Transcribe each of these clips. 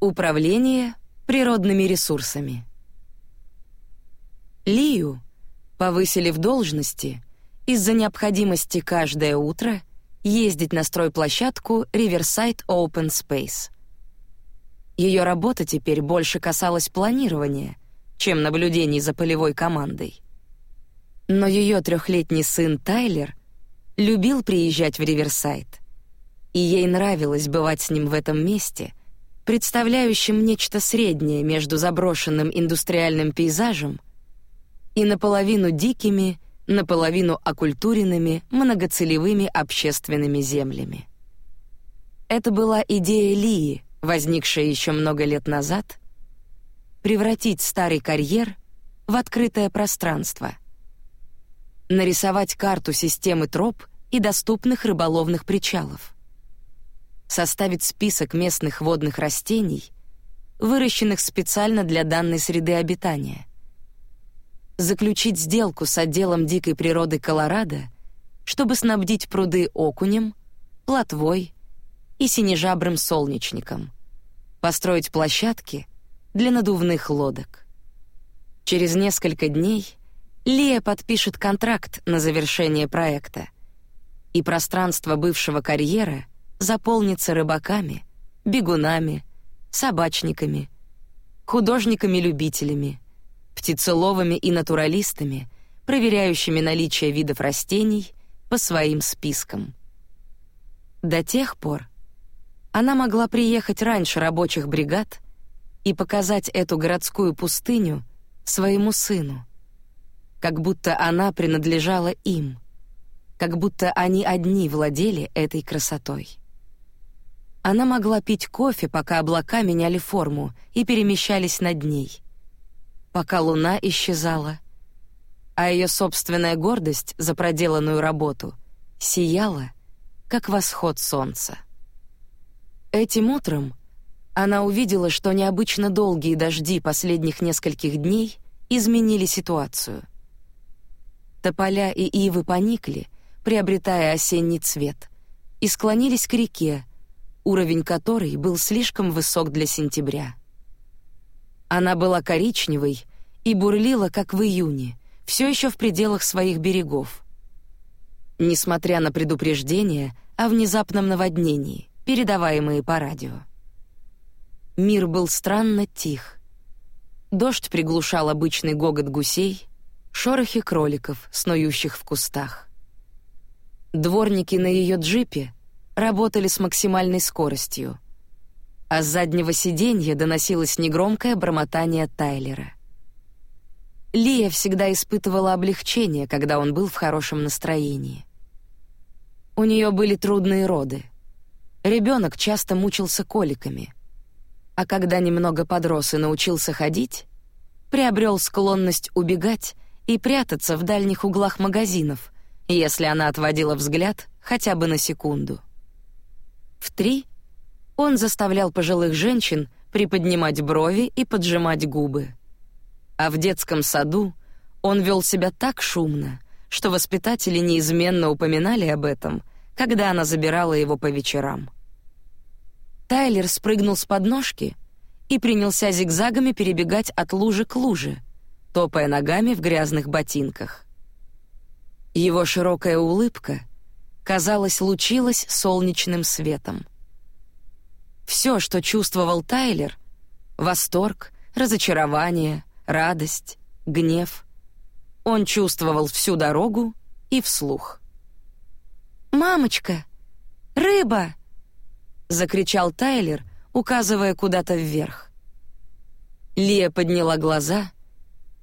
Управление природными ресурсами. Лию повысили в должности из-за необходимости каждое утро ездить на стройплощадку Riverside Open Space. Ее работа теперь больше касалась планирования, чем наблюдений за полевой командой. Но ее трехлетний сын Тайлер любил приезжать в Риверсайд, и ей нравилось бывать с ним в этом месте, представляющем нечто среднее между заброшенным индустриальным пейзажем и наполовину дикими, наполовину окультуренными многоцелевыми общественными землями. Это была идея Лии, возникшая еще много лет назад, превратить старый карьер в открытое пространство, нарисовать карту системы троп и доступных рыболовных причалов, составить список местных водных растений, выращенных специально для данной среды обитания, заключить сделку с отделом дикой природы Колорадо, чтобы снабдить пруды окунем, плотвой и синежабрым солнечником, построить площадки для надувных лодок. Через несколько дней Лия подпишет контракт на завершение проекта, и пространство бывшего карьера заполнится рыбаками, бегунами, собачниками, художниками-любителями, птицеловыми и натуралистами, проверяющими наличие видов растений по своим спискам. До тех пор она могла приехать раньше рабочих бригад и показать эту городскую пустыню своему сыну, как будто она принадлежала им, как будто они одни владели этой красотой. Она могла пить кофе, пока облака меняли форму и перемещались над ней — пока луна исчезала, а ее собственная гордость за проделанную работу сияла, как восход солнца. Этим утром она увидела, что необычно долгие дожди последних нескольких дней изменили ситуацию. Тополя и ивы поникли, приобретая осенний цвет, и склонились к реке, уровень которой был слишком высок для сентября. Она была коричневой и бурлила, как в июне, все еще в пределах своих берегов. Несмотря на предупреждения о внезапном наводнении, передаваемые по радио. Мир был странно тих. Дождь приглушал обычный гогот гусей, шорохи кроликов, снующих в кустах. Дворники на ее джипе работали с максимальной скоростью — а с заднего сиденья доносилось негромкое бормотание Тайлера. Лия всегда испытывала облегчение, когда он был в хорошем настроении. У нее были трудные роды. Ребенок часто мучился коликами, а когда немного подрос и научился ходить, приобрел склонность убегать и прятаться в дальних углах магазинов, если она отводила взгляд хотя бы на секунду. В три он заставлял пожилых женщин приподнимать брови и поджимать губы. А в детском саду он вел себя так шумно, что воспитатели неизменно упоминали об этом, когда она забирала его по вечерам. Тайлер спрыгнул с подножки и принялся зигзагами перебегать от лужи к луже, топая ногами в грязных ботинках. Его широкая улыбка, казалось, лучилась солнечным светом. Все, что чувствовал Тайлер — восторг, разочарование, радость, гнев — он чувствовал всю дорогу и вслух. «Мамочка! Рыба!» — закричал Тайлер, указывая куда-то вверх. Лия подняла глаза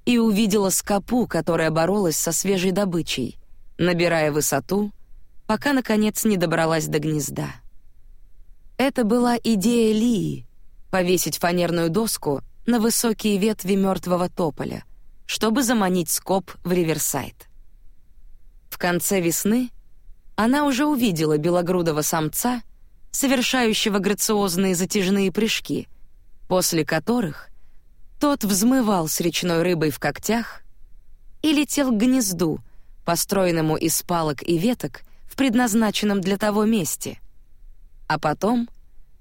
и увидела скопу, которая боролась со свежей добычей, набирая высоту, пока, наконец, не добралась до гнезда. Это была идея Лии — повесить фанерную доску на высокие ветви мертвого тополя, чтобы заманить скоб в Риверсайд. В конце весны она уже увидела белогрудого самца, совершающего грациозные затяжные прыжки, после которых тот взмывал с речной рыбой в когтях и летел к гнезду, построенному из палок и веток в предназначенном для того месте — а потом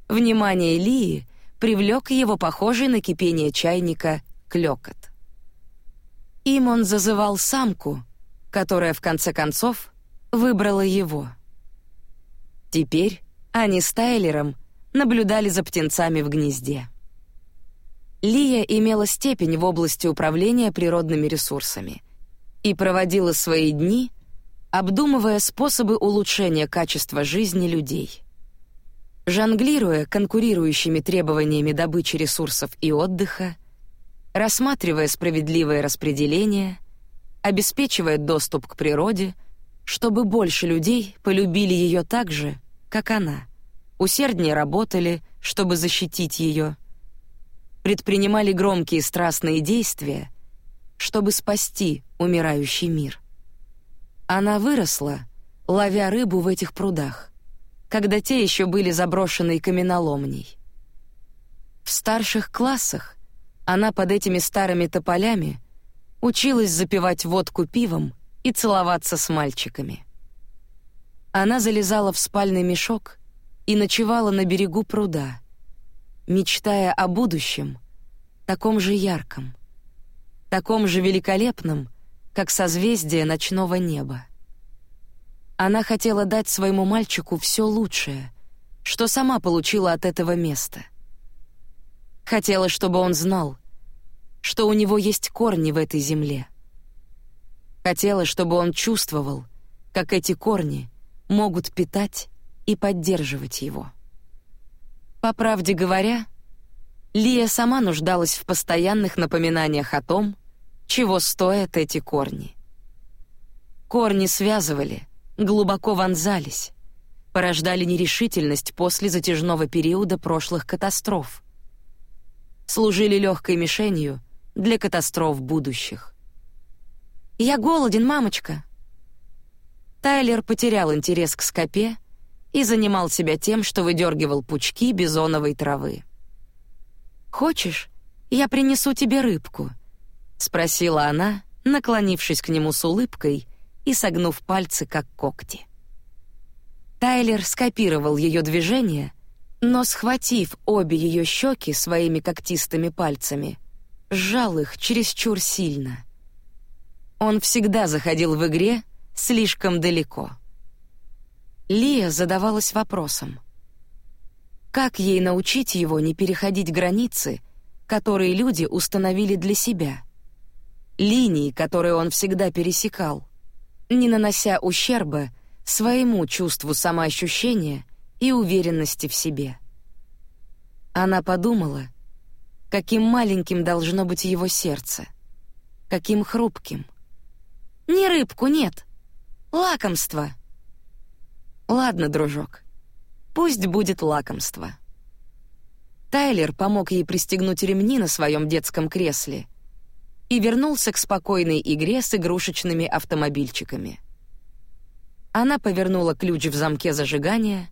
внимание Лии привлек его похожий на кипение чайника клёкот. Им он зазывал самку, которая в конце концов выбрала его. Теперь они с Тайлером наблюдали за птенцами в гнезде. Лия имела степень в области управления природными ресурсами и проводила свои дни, обдумывая способы улучшения качества жизни людей. Жонглируя конкурирующими требованиями добычи ресурсов и отдыха, рассматривая справедливое распределение, обеспечивая доступ к природе, чтобы больше людей полюбили ее так же, как она, усерднее работали, чтобы защитить ее, предпринимали громкие страстные действия, чтобы спасти умирающий мир. Она выросла, ловя рыбу в этих прудах, когда те еще были заброшенной каменоломней. В старших классах она под этими старыми тополями училась запивать водку пивом и целоваться с мальчиками. Она залезала в спальный мешок и ночевала на берегу пруда, мечтая о будущем, таком же ярком, таком же великолепном, как созвездие ночного неба. Она хотела дать своему мальчику все лучшее, что сама получила от этого места. Хотела, чтобы он знал, что у него есть корни в этой земле. Хотела, чтобы он чувствовал, как эти корни могут питать и поддерживать его. По правде говоря, Лия сама нуждалась в постоянных напоминаниях о том, чего стоят эти корни. Корни связывали, глубоко вонзались, порождали нерешительность после затяжного периода прошлых катастроф, служили легкой мишенью для катастроф будущих. «Я голоден, мамочка!» Тайлер потерял интерес к скопе и занимал себя тем, что выдергивал пучки бизоновой травы. «Хочешь, я принесу тебе рыбку?» — спросила она, наклонившись к нему с улыбкой и согнув пальцы, как когти. Тайлер скопировал ее движение, но, схватив обе ее щеки своими когтистыми пальцами, сжал их чересчур сильно. Он всегда заходил в игре слишком далеко. Лия задавалась вопросом. Как ей научить его не переходить границы, которые люди установили для себя? Линии, которые он всегда пересекал, не нанося ущерба своему чувству самоощущения и уверенности в себе. Она подумала, каким маленьким должно быть его сердце, каким хрупким. Не рыбку, нет, лакомство. Ладно, дружок, Пусть будет лакомство. Тайлер помог ей пристегнуть ремни на своем детском кресле и вернулся к спокойной игре с игрушечными автомобильчиками. Она повернула ключ в замке зажигания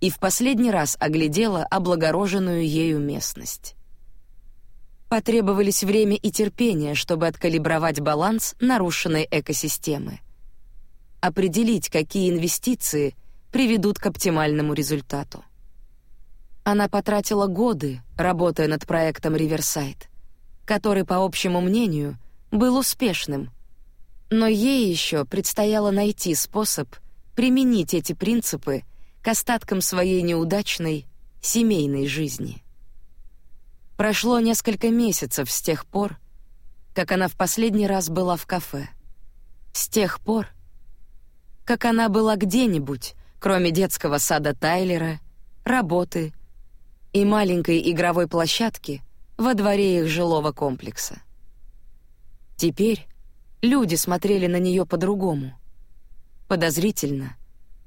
и в последний раз оглядела облагороженную ею местность. Потребовались время и терпение, чтобы откалибровать баланс нарушенной экосистемы. Определить, какие инвестиции — приведут к оптимальному результату. Она потратила годы, работая над проектом Riverside, который, по общему мнению, был успешным, но ей еще предстояло найти способ применить эти принципы к остаткам своей неудачной семейной жизни. Прошло несколько месяцев с тех пор, как она в последний раз была в кафе. С тех пор, как она была где-нибудь, кроме детского сада Тайлера, работы и маленькой игровой площадки во дворе их жилого комплекса. Теперь люди смотрели на нее по-другому, подозрительно,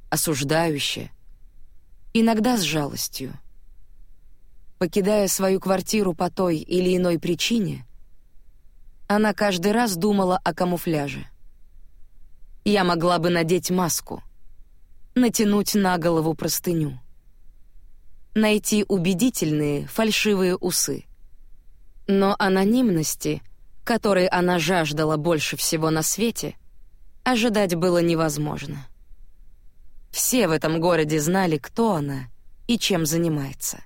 осуждающе, иногда с жалостью. Покидая свою квартиру по той или иной причине, она каждый раз думала о камуфляже. Я могла бы надеть маску — натянуть на голову простыню. Найти убедительные фальшивые усы. Но анонимности, которой она жаждала больше всего на свете, ожидать было невозможно. Все в этом городе знали, кто она и чем занимается.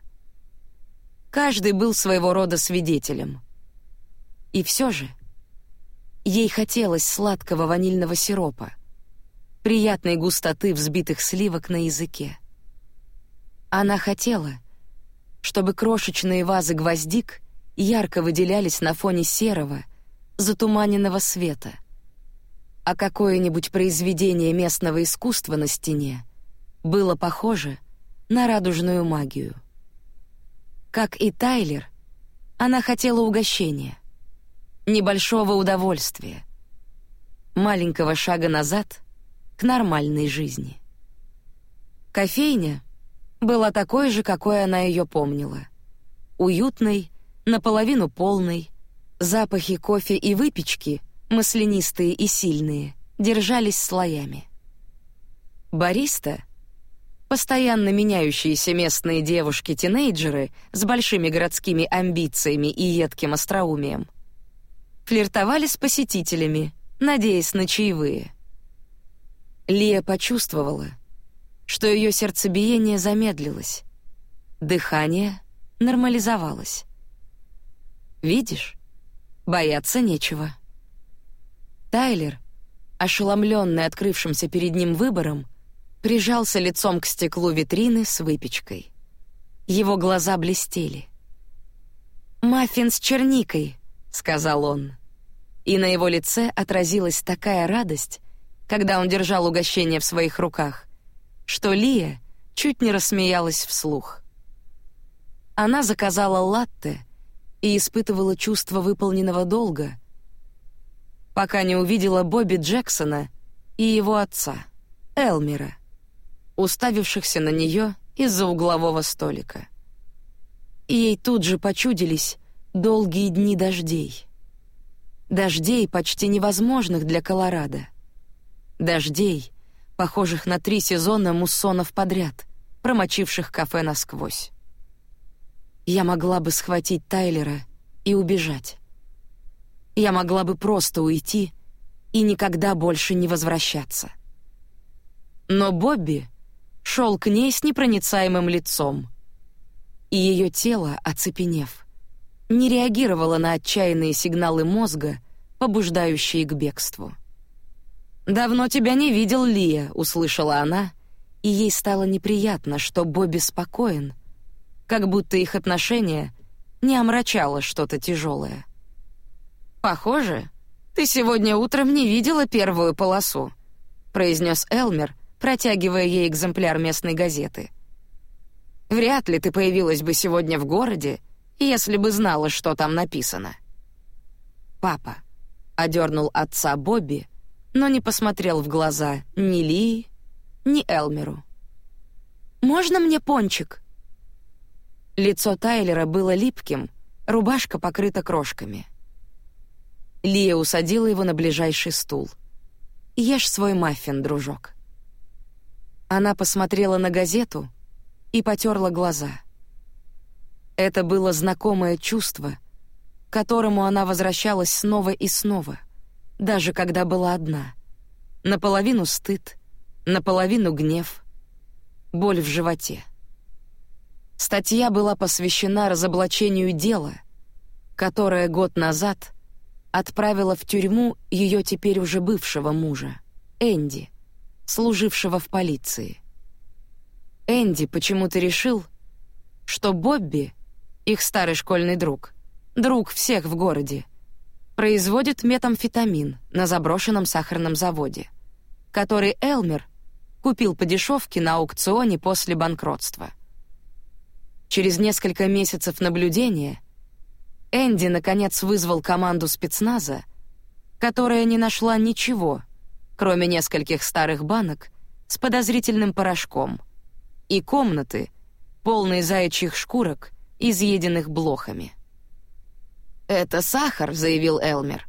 Каждый был своего рода свидетелем. И все же ей хотелось сладкого ванильного сиропа, приятной густоты взбитых сливок на языке. Она хотела, чтобы крошечные вазы гвоздик ярко выделялись на фоне серого, затуманенного света, а какое-нибудь произведение местного искусства на стене было похоже на радужную магию. Как и Тайлер, она хотела угощения, небольшого удовольствия, маленького шага назад к нормальной жизни. Кофейня была такой же, какой она ее помнила. Уютной, наполовину полной, запахи кофе и выпечки, маслянистые и сильные, держались слоями. Бариста Постоянно меняющиеся местные девушки-тинейджеры с большими городскими амбициями и едким остроумием флиртовали с посетителями, надеясь на чаевые. Лия почувствовала, что ее сердцебиение замедлилось, дыхание нормализовалось. Видишь, бояться нечего. Тайлер, ошеломленный открывшимся перед ним выбором, прижался лицом к стеклу витрины с выпечкой. Его глаза блестели. «Маффин с черникой», — сказал он. И на его лице отразилась такая радость, когда он держал угощение в своих руках, что Лия чуть не рассмеялась вслух. Она заказала латте и испытывала чувство выполненного долга, пока не увидела Бобби Джексона и его отца, Элмера уставившихся на нее из-за углового столика. И ей тут же почудились долгие дни дождей. Дождей почти невозможных для Колорадо. Дождей, похожих на три сезона муссонов подряд, промочивших кафе насквозь. Я могла бы схватить Тайлера и убежать. Я могла бы просто уйти и никогда больше не возвращаться. Но Бобби шел к ней с непроницаемым лицом. И ее тело, оцепенев, не реагировало на отчаянные сигналы мозга, побуждающие к бегству. «Давно тебя не видел, Лия», — услышала она, и ей стало неприятно, что Бобби спокоен, как будто их отношения не омрачало что-то тяжелое. «Похоже, ты сегодня утром не видела первую полосу», — произнес Элмер, протягивая ей экземпляр местной газеты. «Вряд ли ты появилась бы сегодня в городе, если бы знала, что там написано». «Папа», — одернул отца Бобби, но не посмотрел в глаза ни Ли, ни Элмеру. «Можно мне пончик?» Лицо Тайлера было липким, рубашка покрыта крошками. Лия усадила его на ближайший стул. «Ешь свой маффин, дружок». Она посмотрела на газету и потерла глаза. Это было знакомое чувство, к которому она возвращалась снова и снова, даже когда была одна. Наполовину стыд, наполовину гнев, боль в животе. Статья была посвящена разоблачению дела, которое год назад отправило в тюрьму ее теперь уже бывшего мужа, Энди — служившего в полиции. Энди почему-то решил, что Бобби, их старый школьный друг, друг всех в городе, производит метамфетамин на заброшенном сахарном заводе, который Элмер купил по дешевке на аукционе после банкротства. Через несколько месяцев наблюдения Энди наконец вызвал команду спецназа, которая не нашла ничего, кроме нескольких старых банок с подозрительным порошком, и комнаты, полные заячьих шкурок, изъеденных блохами. «Это сахар», — заявил Элмер.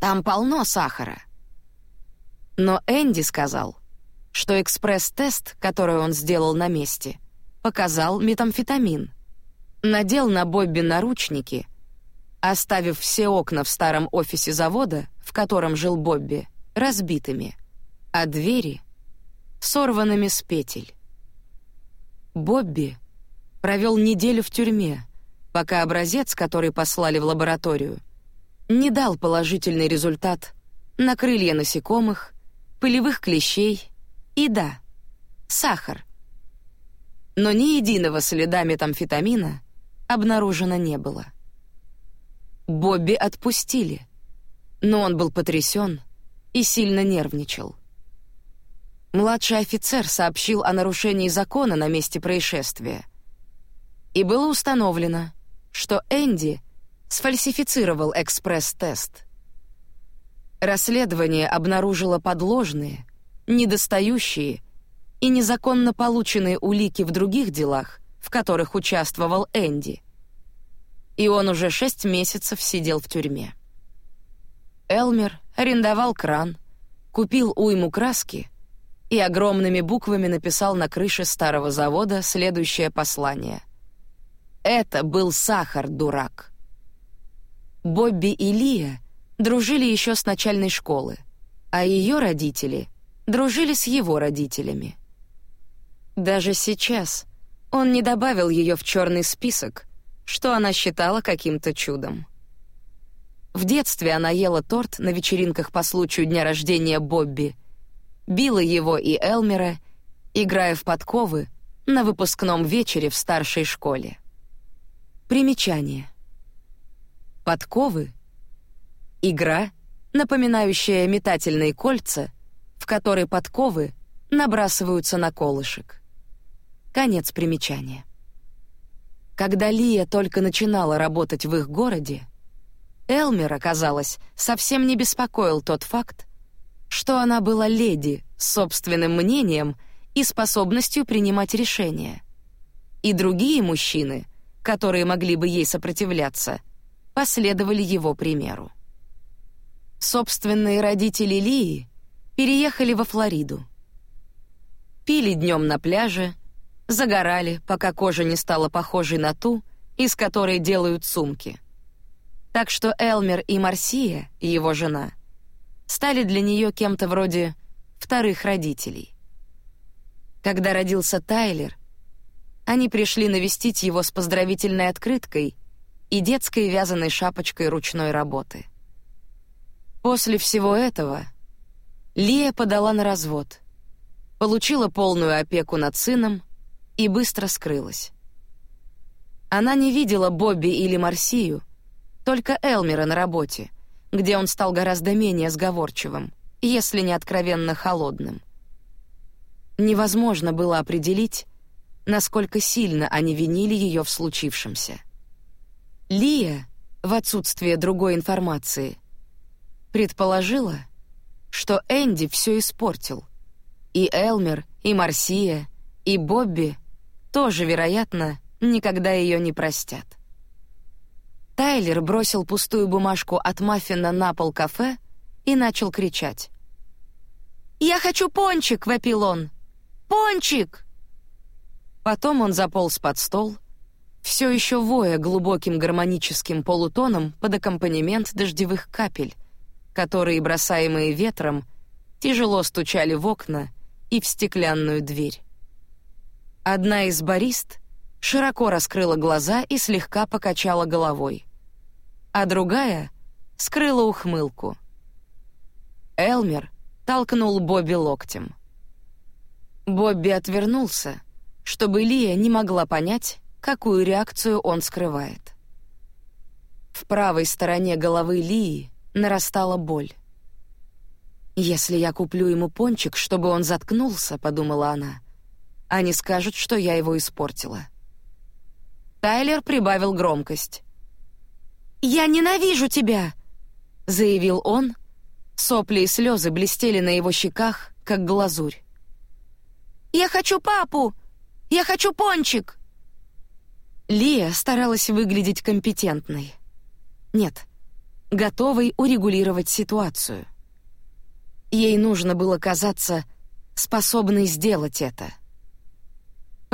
«Там полно сахара». Но Энди сказал, что экспресс-тест, который он сделал на месте, показал метамфетамин. Надел на Бобби наручники, оставив все окна в старом офисе завода, в котором жил Бобби, разбитыми, а двери — сорванными с петель. Бобби провел неделю в тюрьме, пока образец, который послали в лабораторию, не дал положительный результат на крылья насекомых, пылевых клещей и, да, сахар. Но ни единого следа метамфетамина обнаружено не было. Бобби отпустили, но он был потрясен и сильно нервничал. Младший офицер сообщил о нарушении закона на месте происшествия. И было установлено, что Энди сфальсифицировал экспресс-тест. Расследование обнаружило подложные, недостающие и незаконно полученные улики в других делах, в которых участвовал Энди. И он уже шесть месяцев сидел в тюрьме. Элмер арендовал кран, купил уйму краски и огромными буквами написал на крыше старого завода следующее послание. «Это был сахар, дурак». Бобби и Лия дружили еще с начальной школы, а ее родители дружили с его родителями. Даже сейчас он не добавил ее в черный список, что она считала каким-то чудом. В детстве она ела торт на вечеринках по случаю дня рождения Бобби, била его и Элмера, играя в подковы на выпускном вечере в старшей школе. Примечание. Подковы — игра, напоминающая метательные кольца, в которой подковы набрасываются на колышек. Конец примечания. Когда Лия только начинала работать в их городе, Элмер, оказалось, совсем не беспокоил тот факт, что она была леди с собственным мнением и способностью принимать решения. И другие мужчины, которые могли бы ей сопротивляться — последовали его примеру. Собственные родители Лии переехали во Флориду. Пили днем на пляже, загорали, пока кожа не стала похожей на ту, из которой делают сумки. Так что Элмер и Марсия, его жена, стали для нее кем-то вроде вторых родителей. Когда родился Тайлер, они пришли навестить его с поздравительной открыткой и детской вязаной шапочкой ручной работы. После всего этого Лия подала на развод, получила полную опеку над сыном и быстро скрылась. Она не видела Бобби или Марсию, только Элмера на работе, где он стал гораздо менее сговорчивым, если не откровенно холодным. Невозможно было определить, насколько сильно они винили ее в случившемся. Лия, в отсутствие другой информации, предположила, что Энди все испортил. И Элмер, и Марсия, и Бобби тоже, вероятно, никогда ее не простят. Тайлер бросил пустую бумажку от маффина на пол кафе и начал кричать. «Я хочу пончик!» — вопил он. «Пончик!» Потом он заполз под стол, все еще воя глубоким гармоническим полутоном под аккомпанемент дождевых капель, которые, бросаемые ветром, тяжело стучали в окна и в стеклянную дверь. Одна из барист широко раскрыла глаза и слегка покачала головой, а другая скрыла ухмылку. Элмер толкнул Бобби локтем. Бобби отвернулся, чтобы Лия не могла понять, какую реакцию он скрывает. В правой стороне головы Лии нарастала боль. «Если я куплю ему пончик, чтобы он заткнулся», — подумала она, — «они скажут, что я его испортила». Тайлер прибавил громкость. «Я ненавижу тебя!» — заявил он. Сопли и слезы блестели на его щеках, как глазурь. «Я хочу папу! Я хочу пончик!» Лия старалась выглядеть компетентной. Нет, готовой урегулировать ситуацию. Ей нужно было казаться способной сделать это.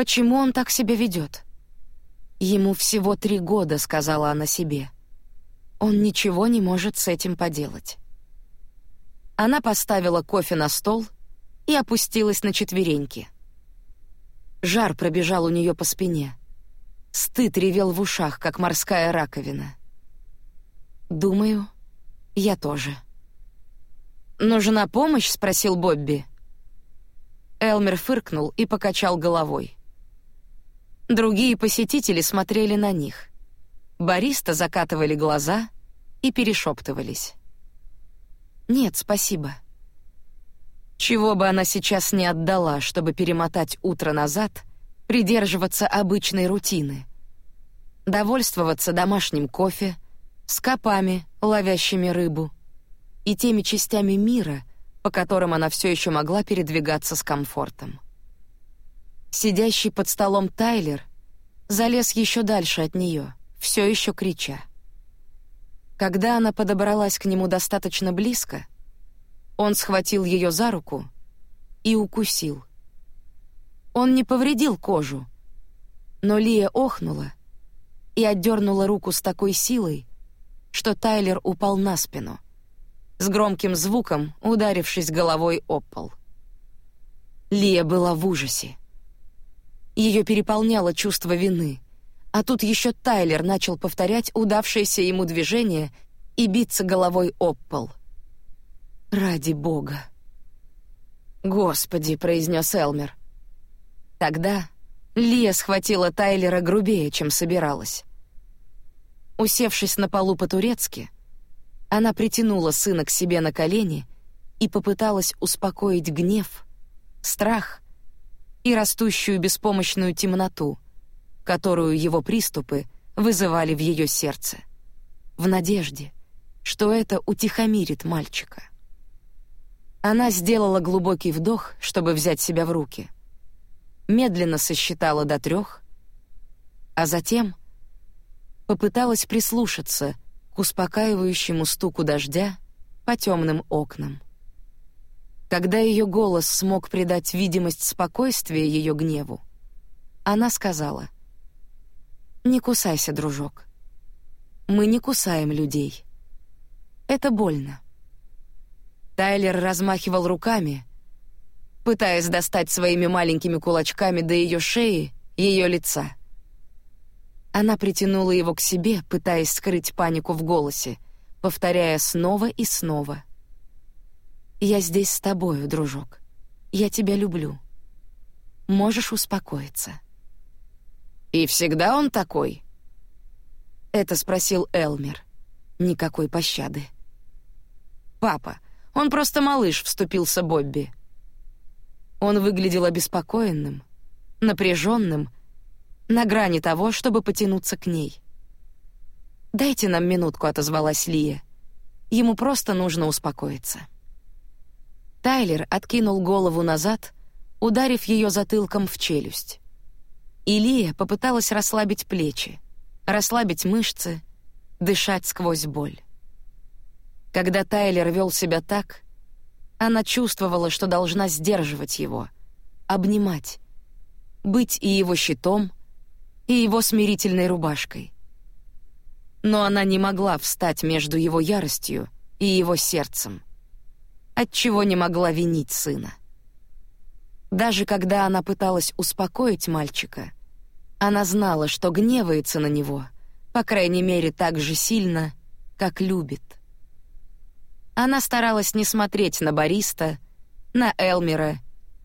Почему он так себя ведет? Ему всего три года, сказала она себе. Он ничего не может с этим поделать. Она поставила кофе на стол и опустилась на четвереньки. Жар пробежал у нее по спине. Стыд ревел в ушах, как морская раковина. «Думаю, я тоже». «Нужна помощь?» — спросил Бобби. Элмер фыркнул и покачал головой. Другие посетители смотрели на них. Бариста закатывали глаза и перешептывались. «Нет, спасибо». Чего бы она сейчас не отдала, чтобы перемотать утро назад, придерживаться обычной рутины. Довольствоваться домашним кофе, скопами, ловящими рыбу, и теми частями мира, по которым она все еще могла передвигаться с комфортом. Сидящий под столом Тайлер залез еще дальше от нее, все еще крича. Когда она подобралась к нему достаточно близко, он схватил ее за руку и укусил. Он не повредил кожу, но Лия охнула и отдернула руку с такой силой, что Тайлер упал на спину — с громким звуком ударившись головой об пол. Лия была в ужасе. Ее переполняло чувство вины, а тут еще Тайлер начал повторять удавшееся ему движение и биться головой об пол. «Ради бога!» «Господи!» — произнес Элмер. Тогда Лия схватила Тайлера грубее, чем собиралась. Усевшись на полу по-турецки, она притянула сына к себе на колени и попыталась успокоить гнев, страх и растущую беспомощную темноту, которую его приступы вызывали в ее сердце, в надежде, что это утихомирит мальчика. Она сделала глубокий вдох, чтобы взять себя в руки, медленно сосчитала до трех, а затем попыталась прислушаться — к успокаивающему стуку дождя по темным окнам. Когда ее голос смог придать видимость спокойствия ее гневу, она сказала: "Не кусайся, дружок. Мы не кусаем людей. Это больно". Тайлер размахивал руками, пытаясь достать своими маленькими кулачками до ее шеи, ее лица. Она притянула его к себе, пытаясь скрыть панику в голосе, повторяя снова и снова. «Я здесь с тобою, дружок. Я тебя люблю. Можешь успокоиться». «И всегда он такой?» Это спросил Элмер. Никакой пощады. «Папа, он просто малыш», — вступился Бобби. Он выглядел обеспокоенным, напряженным на грани того, чтобы потянуться к ней. «Дайте нам минутку», — отозвалась Лия. «Ему просто нужно успокоиться». Тайлер откинул голову назад, ударив ее затылком в челюсть. И Лия попыталась расслабить плечи, расслабить мышцы, дышать сквозь боль. Когда Тайлер вел себя так, она чувствовала, что должна сдерживать его, обнимать, быть и его щитом, и его смирительной рубашкой. Но она не могла встать между его яростью и его сердцем, отчего не могла винить сына. Даже когда она пыталась успокоить мальчика, она знала, что гневается на него, по крайней мере, так же сильно, как любит. Она старалась не смотреть на Бориста, на Элмера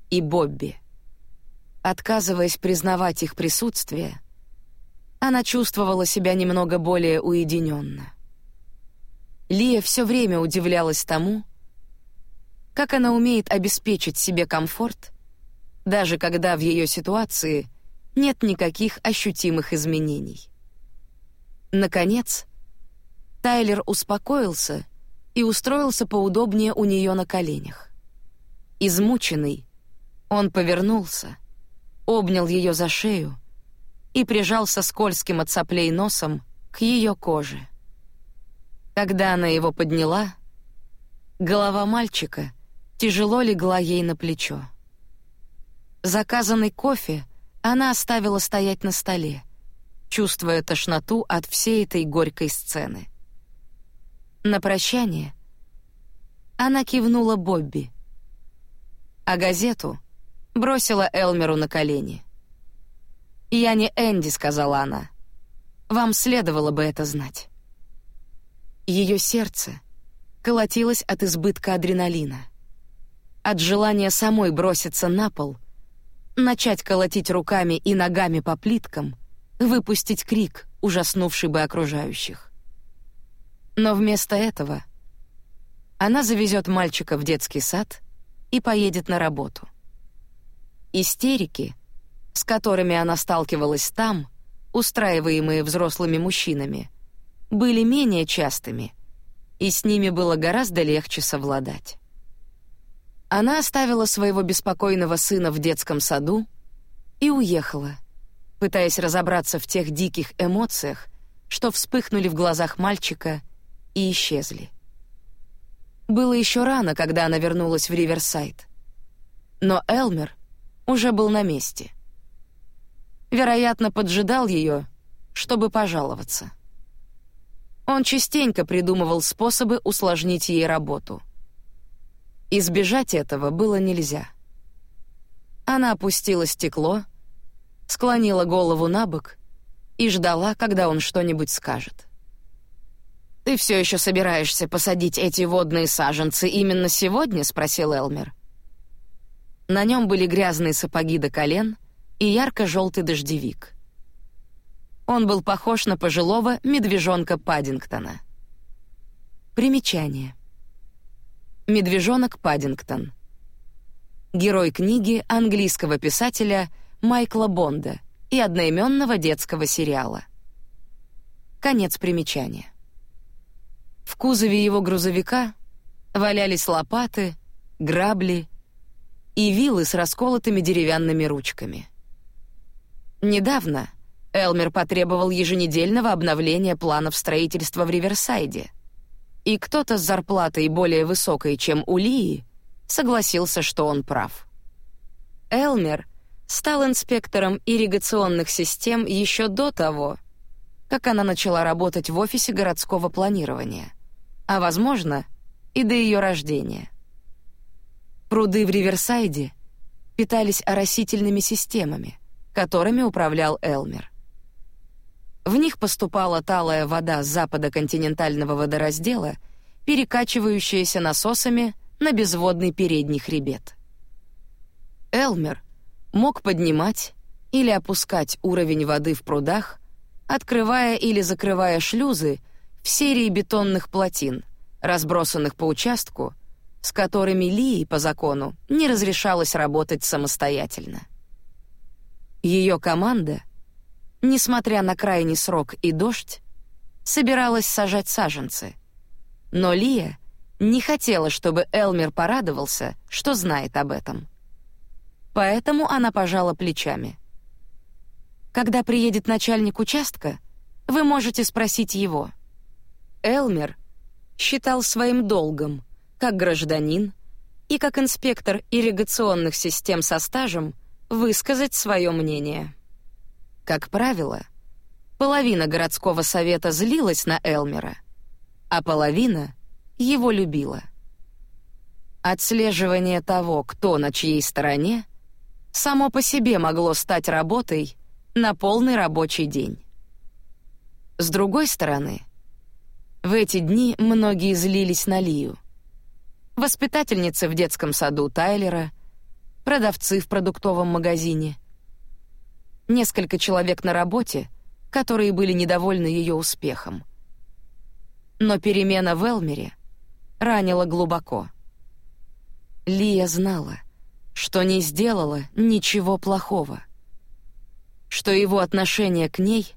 и Бобби. Отказываясь признавать их присутствие, она чувствовала себя немного более уединенно. Лия все время удивлялась тому, как она умеет обеспечить себе комфорт, даже когда в ее ситуации нет никаких ощутимых изменений. Наконец, Тайлер успокоился и устроился поудобнее у нее на коленях. Измученный, он повернулся, обнял ее за шею и прижался скользким от соплей носом к ее коже. Когда она его подняла, голова мальчика тяжело легла ей на плечо. Заказанный кофе она оставила стоять на столе, чувствуя тошноту от всей этой горькой сцены. На прощание она кивнула Бобби, а газету бросила Элмеру на колени. «Я не Энди», — сказала она. «Вам следовало бы это знать». Ее сердце колотилось от избытка адреналина. От желания самой броситься на пол, начать колотить руками и ногами по плиткам, выпустить крик, ужаснувший бы окружающих. Но вместо этого она завезет мальчика в детский сад и поедет на работу. Истерики, с которыми она сталкивалась там, устраиваемые взрослыми мужчинами, были менее частыми, и с ними было гораздо легче совладать. Она оставила своего беспокойного сына в детском саду и уехала, пытаясь разобраться в тех диких эмоциях, что вспыхнули в глазах мальчика и исчезли. Было еще рано, когда она вернулась в Риверсайд. Но Элмер уже был на месте. Вероятно, поджидал ее, чтобы пожаловаться. Он частенько придумывал способы усложнить ей работу. Избежать этого было нельзя. Она опустила стекло, склонила голову на бок и ждала, когда он что-нибудь скажет. «Ты все еще собираешься посадить эти водные саженцы именно сегодня?» — спросил Элмер. На нем были грязные сапоги до колен и ярко-желтый дождевик. Он был похож на пожилого медвежонка Паддингтона. Примечание. Медвежонок Паддингтон. Герой книги английского писателя Майкла Бонда и одноименного детского сериала. Конец примечания. В кузове его грузовика валялись лопаты, грабли и вилы с расколотыми деревянными ручками. Недавно Элмер потребовал еженедельного обновления планов строительства в Риверсайде. И кто-то с зарплатой более высокой, чем у Лии, согласился, что он прав. Элмер стал инспектором ирригационных систем еще до того, как она начала работать в офисе городского планирования, а, возможно, и до ее рождения. Пруды в Риверсайде питались оросительными системами, которыми управлял Элмер. В них поступала талая вода с запада континентального водораздела, перекачивающаяся насосами на безводный передний хребет. Элмер мог поднимать или опускать уровень воды в прудах, открывая или закрывая шлюзы в серии бетонных плотин, разбросанных по участку, с которыми Лии по закону не разрешалось работать самостоятельно. Ее команда — несмотря на крайний срок и дождь, собиралась сажать саженцы. Но Лия не хотела, чтобы Элмер порадовался, что знает об этом. Поэтому она пожала плечами. Когда приедет начальник участка, вы можете спросить его. Элмер считал своим долгом, как гражданин и как инспектор ирригационных систем со стажем, высказать свое мнение. Как правило, половина городского совета злилась на Элмера, а половина его любила. Отслеживание того, кто на чьей стороне, само по себе могло стать работой на полный рабочий день. С другой стороны, в эти дни многие злились на Лию. Воспитательницы в детском саду Тайлера, продавцы в продуктовом магазине — несколько человек на работе, которые были недовольны ее успехом. Но перемена в Элмере ранила глубоко. Лия знала, что не сделала ничего плохого, что его отношение к ней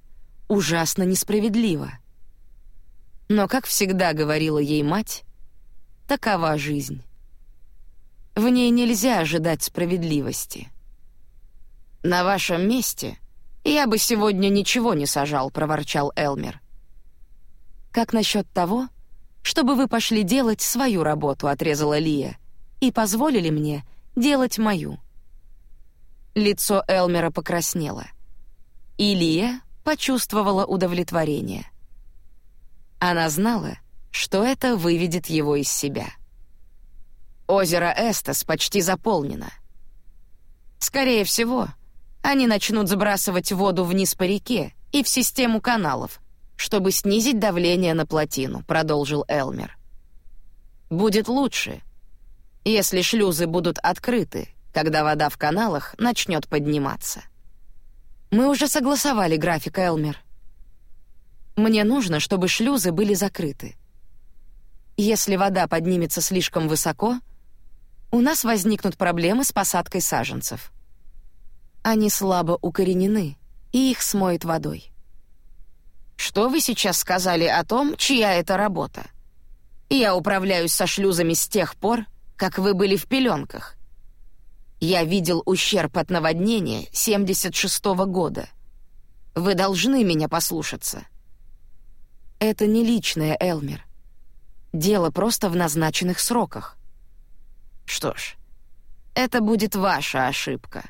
ужасно несправедливо. Но, как всегда говорила ей мать, такова жизнь. В ней нельзя ожидать справедливости — «На вашем месте я бы сегодня ничего не сажал», — проворчал Элмер. «Как насчет того, чтобы вы пошли делать свою работу», — отрезала Лия, «и позволили мне делать мою». Лицо Элмера покраснело. И Лия почувствовала удовлетворение. Она знала, что это выведет его из себя. Озеро Эстас почти заполнено. Скорее всего, они начнут сбрасывать воду вниз по реке и в систему каналов, чтобы снизить давление на плотину, продолжил Элмер. Будет лучше, если шлюзы будут открыты, когда вода в каналах начнет подниматься. Мы уже согласовали график, Элмер. Мне нужно, чтобы шлюзы были закрыты. Если вода поднимется слишком высоко, у нас возникнут проблемы с посадкой саженцев. Они слабо укоренены, и их смоет водой. Что вы сейчас сказали о том, чья это работа? Я управляюсь со шлюзами с тех пор, как вы были в пеленках. Я видел ущерб от наводнения 76-го года. Вы должны меня послушаться. Это не личное, Элмер. Дело просто в назначенных сроках. Что ж, это будет ваша ошибка.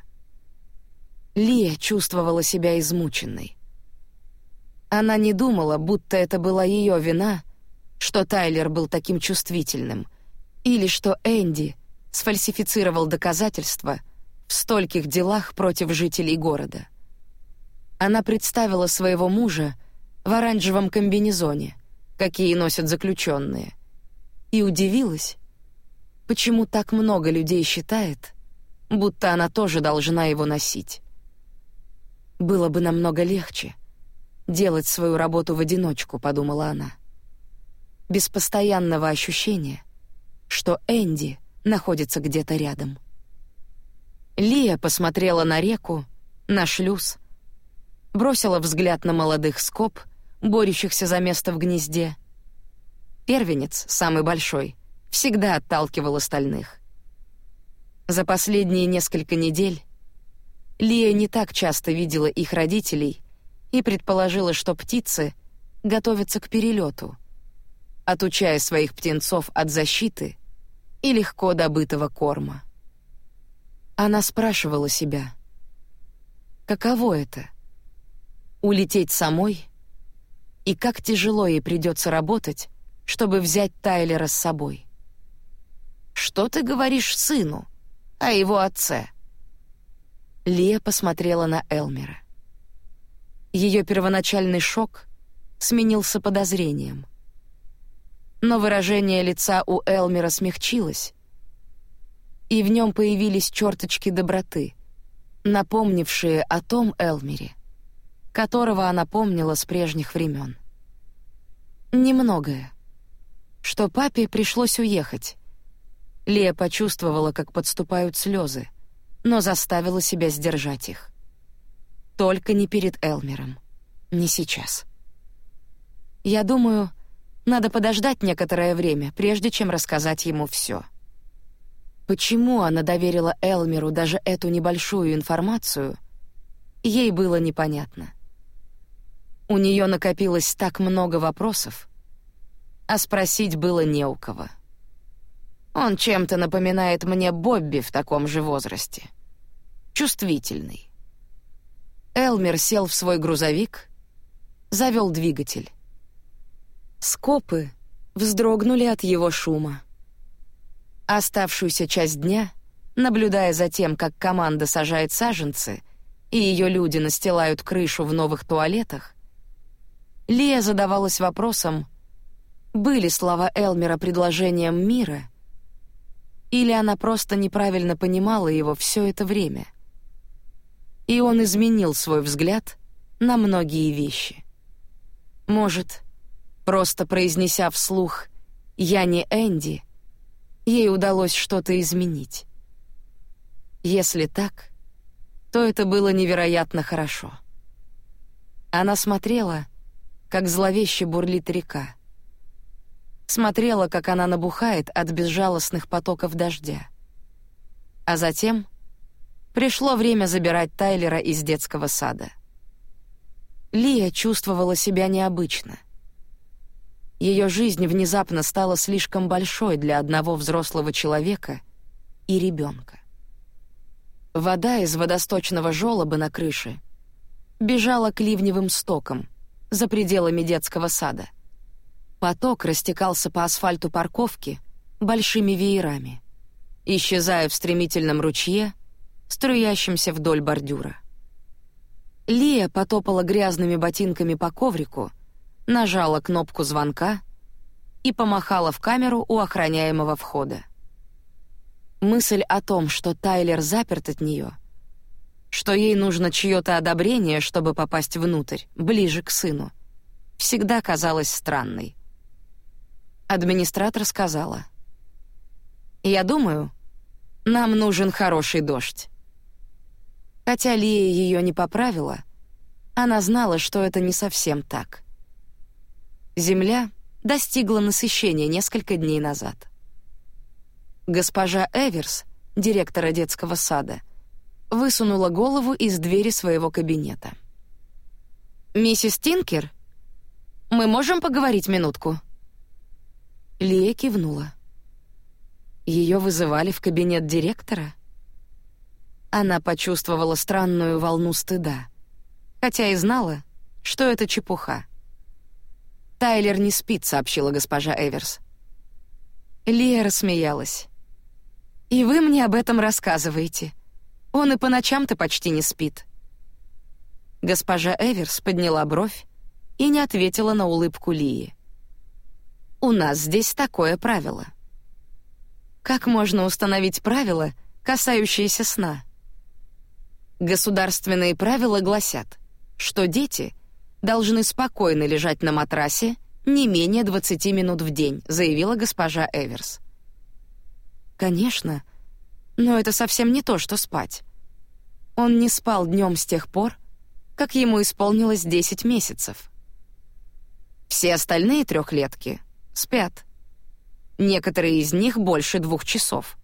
Лия чувствовала себя измученной. Она не думала, будто это была ее вина, что Тайлер был таким чувствительным, или что Энди сфальсифицировал доказательства в стольких делах против жителей города. Она представила своего мужа в оранжевом комбинезоне, какие носят заключенные, и удивилась, почему так много людей считает, будто она тоже должна его носить. Было бы намного легче делать свою работу в одиночку, подумала она. Без постоянного ощущения, что Энди находится где-то рядом. Лия посмотрела на реку, на шлюз, бросила взгляд на молодых скоб, борющихся за место в гнезде. Первенец, самый большой, всегда отталкивал остальных. За последние несколько недель Лия не так часто видела их родителей и предположила, что птицы готовятся к перелету, отучая своих птенцов от защиты и легко добытого корма. Она спрашивала себя, каково это — улететь самой, и как тяжело ей придется работать, чтобы взять Тайлера с собой. «Что ты говоришь сыну о его отце?» Лия посмотрела на Элмера. Ее первоначальный шок сменился подозрением. Но выражение лица у Элмера смягчилось, и в нем появились черточки доброты, напомнившие о том Элмере, которого она помнила с прежних времен. Немногое. Что папе пришлось уехать. Лия почувствовала, как подступают слезы — но заставила себя сдержать их. Только не перед Элмером. Не сейчас. Я думаю, надо подождать некоторое время, прежде чем рассказать ему все. Почему она доверила Элмеру даже эту небольшую информацию, ей было непонятно. У нее накопилось так много вопросов, а спросить было не у кого. Он чем-то напоминает мне Бобби в таком же возрасте. Чувствительный. Элмер сел в свой грузовик, завел двигатель. Скопы вздрогнули от его шума. Оставшуюся часть дня, наблюдая за тем, как команда сажает саженцы и ее люди настилают крышу в новых туалетах, Лия задавалась вопросом, были слова Элмера предложением мира — или она просто неправильно понимала его все это время. И он изменил свой взгляд на многие вещи. Может, просто произнеся вслух «Я не Энди», ей удалось что-то изменить. Если так, то это было невероятно хорошо. Она смотрела, как зловеще бурлит река смотрела, как она набухает от безжалостных потоков дождя. А затем пришло время забирать Тайлера из детского сада. Лия чувствовала себя необычно. Ее жизнь внезапно стала слишком большой для одного взрослого человека и ребенка. Вода из водосточного желоба на крыше бежала к ливневым стокам за пределами детского сада — Поток растекался по асфальту парковки большими веерами, исчезая в стремительном ручье, струящемся вдоль бордюра. Лия потопала грязными ботинками по коврику, нажала кнопку звонка и помахала в камеру у охраняемого входа. Мысль о том, что Тайлер заперт от нее, что ей нужно чье-то одобрение, чтобы попасть внутрь, ближе к сыну, всегда казалась странной. Администратор сказала: "Я думаю, нам нужен хороший дождь". Хотя Лия ее не поправила, она знала, что это не совсем так. Земля достигла насыщения несколько дней назад. Госпожа Эверс, директора детского сада, высунула голову из двери своего кабинета. «Миссис Тинкер, мы можем поговорить минутку?» Лия кивнула. Ее вызывали в кабинет директора? Она почувствовала странную волну стыда, хотя и знала, что это чепуха. «Тайлер не спит», — сообщила госпожа Эверс. Лия рассмеялась. «И вы мне об этом рассказываете. Он и по ночам-то почти не спит». Госпожа Эверс подняла бровь и не ответила на улыбку Лии. У нас здесь такое правило. Как можно установить правила, касающиеся сна? Государственные правила гласят, что дети должны спокойно лежать на матрасе не менее 20 минут в день, заявила госпожа Эверс. Конечно, но это совсем не то, что спать. Он не спал днем с тех пор, как ему исполнилось 10 месяцев. Все остальные трехлетки спят. Некоторые из них больше двух часов.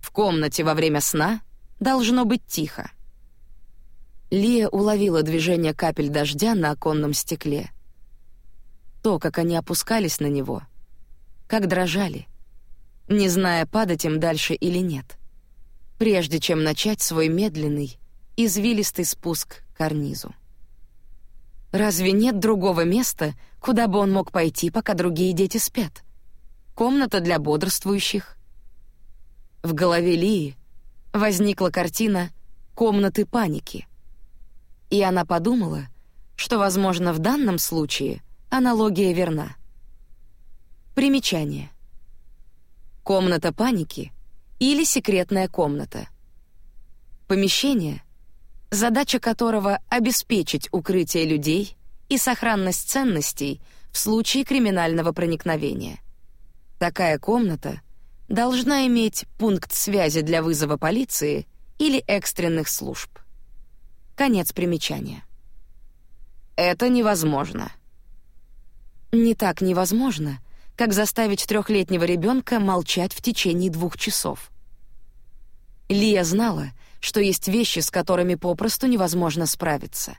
В комнате во время сна должно быть тихо. Лия уловила движение капель дождя на оконном стекле. То, как они опускались на него, как дрожали, не зная, падать им дальше или нет, прежде чем начать свой медленный, извилистый спуск к карнизу. Разве нет другого места, куда бы он мог пойти, пока другие дети спят? Комната для бодрствующих. В голове Лии возникла картина комнаты паники. И она подумала, что, возможно, в данном случае аналогия верна. Примечание. Комната паники или секретная комната. Помещение — задача которого — обеспечить укрытие людей и сохранность ценностей в случае криминального проникновения. Такая комната должна иметь пункт связи для вызова полиции или экстренных служб. Конец примечания. Это невозможно. Не так невозможно, как заставить трехлетнего ребенка молчать в течение двух часов. Лия знала, что есть вещи, с которыми попросту невозможно справиться.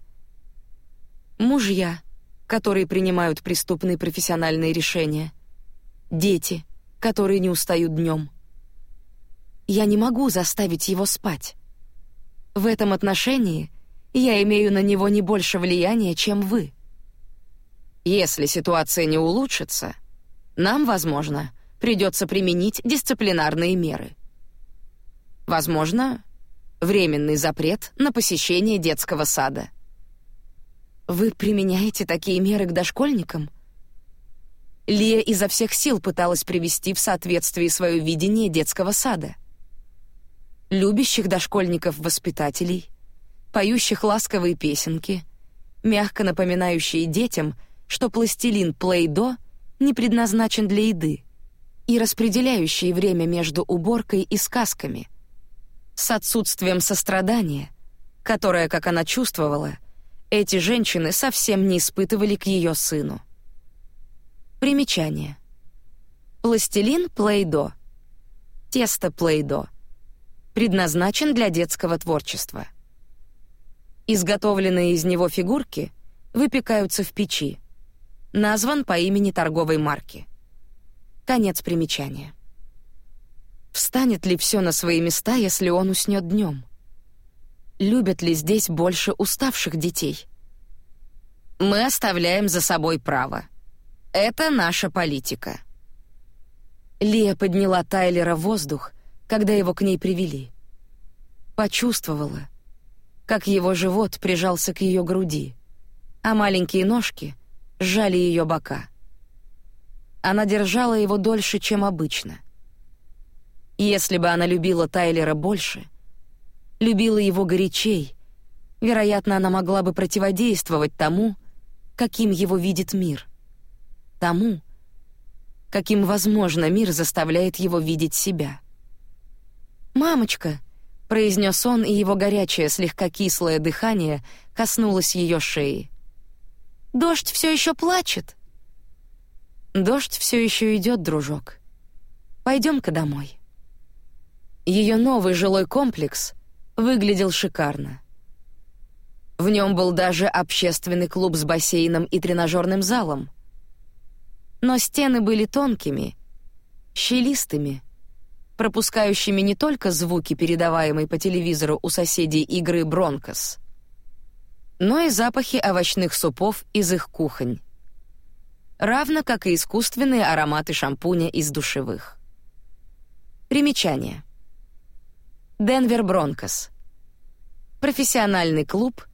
Мужья, которые принимают преступные профессиональные решения. Дети, которые не устают днем. Я не могу заставить его спать. В этом отношении я имею на него не больше влияния, чем вы. Если ситуация не улучшится, нам, возможно, придется применить дисциплинарные меры. Возможно, временный запрет на посещение детского сада. Вы применяете такие меры к дошкольникам? Лия изо всех сил пыталась привести в соответствие свое видение детского сада. Любящих дошкольников-воспитателей, поющих ласковые песенки, мягко напоминающие детям, что пластилин Плей-До не предназначен для еды, и распределяющие время между уборкой и сказками — с отсутствием сострадания, которое, как она чувствовала, эти женщины совсем не испытывали к ее сыну. Примечание. Пластилин Плейдо. Тесто Плейдо. Предназначен для детского творчества. Изготовленные из него фигурки выпекаются в печи. Назван по имени торговой марки. Конец примечания. Встанет ли все на свои места, если он уснет днем? Любят ли здесь больше уставших детей? Мы оставляем за собой право. Это наша политика. Лия подняла Тайлера в воздух, когда его к ней привели. Почувствовала, как его живот прижался к ее груди, а маленькие ножки сжали ее бока. Она держала его дольше, чем обычно. Если бы она любила Тайлера больше, любила его горячей, вероятно, она могла бы противодействовать тому, каким его видит мир. Тому, каким, возможно, мир заставляет его видеть себя. «Мамочка», — произнес он, и его горячее, слегка кислое дыхание коснулось ее шеи. «Дождь все еще плачет». «Дождь все еще идет, дружок. Пойдем-ка домой». Ее новый жилой комплекс выглядел шикарно. В нем был даже общественный клуб с бассейном и тренажерным залом. Но стены были тонкими, щелистыми, пропускающими не только звуки, передаваемые по телевизору у соседей игры «Бронкос», но и запахи овощных супов из их кухонь, равно как и искусственные ароматы шампуня из душевых. Примечание. Денвер Бронкос. Профессиональный клуб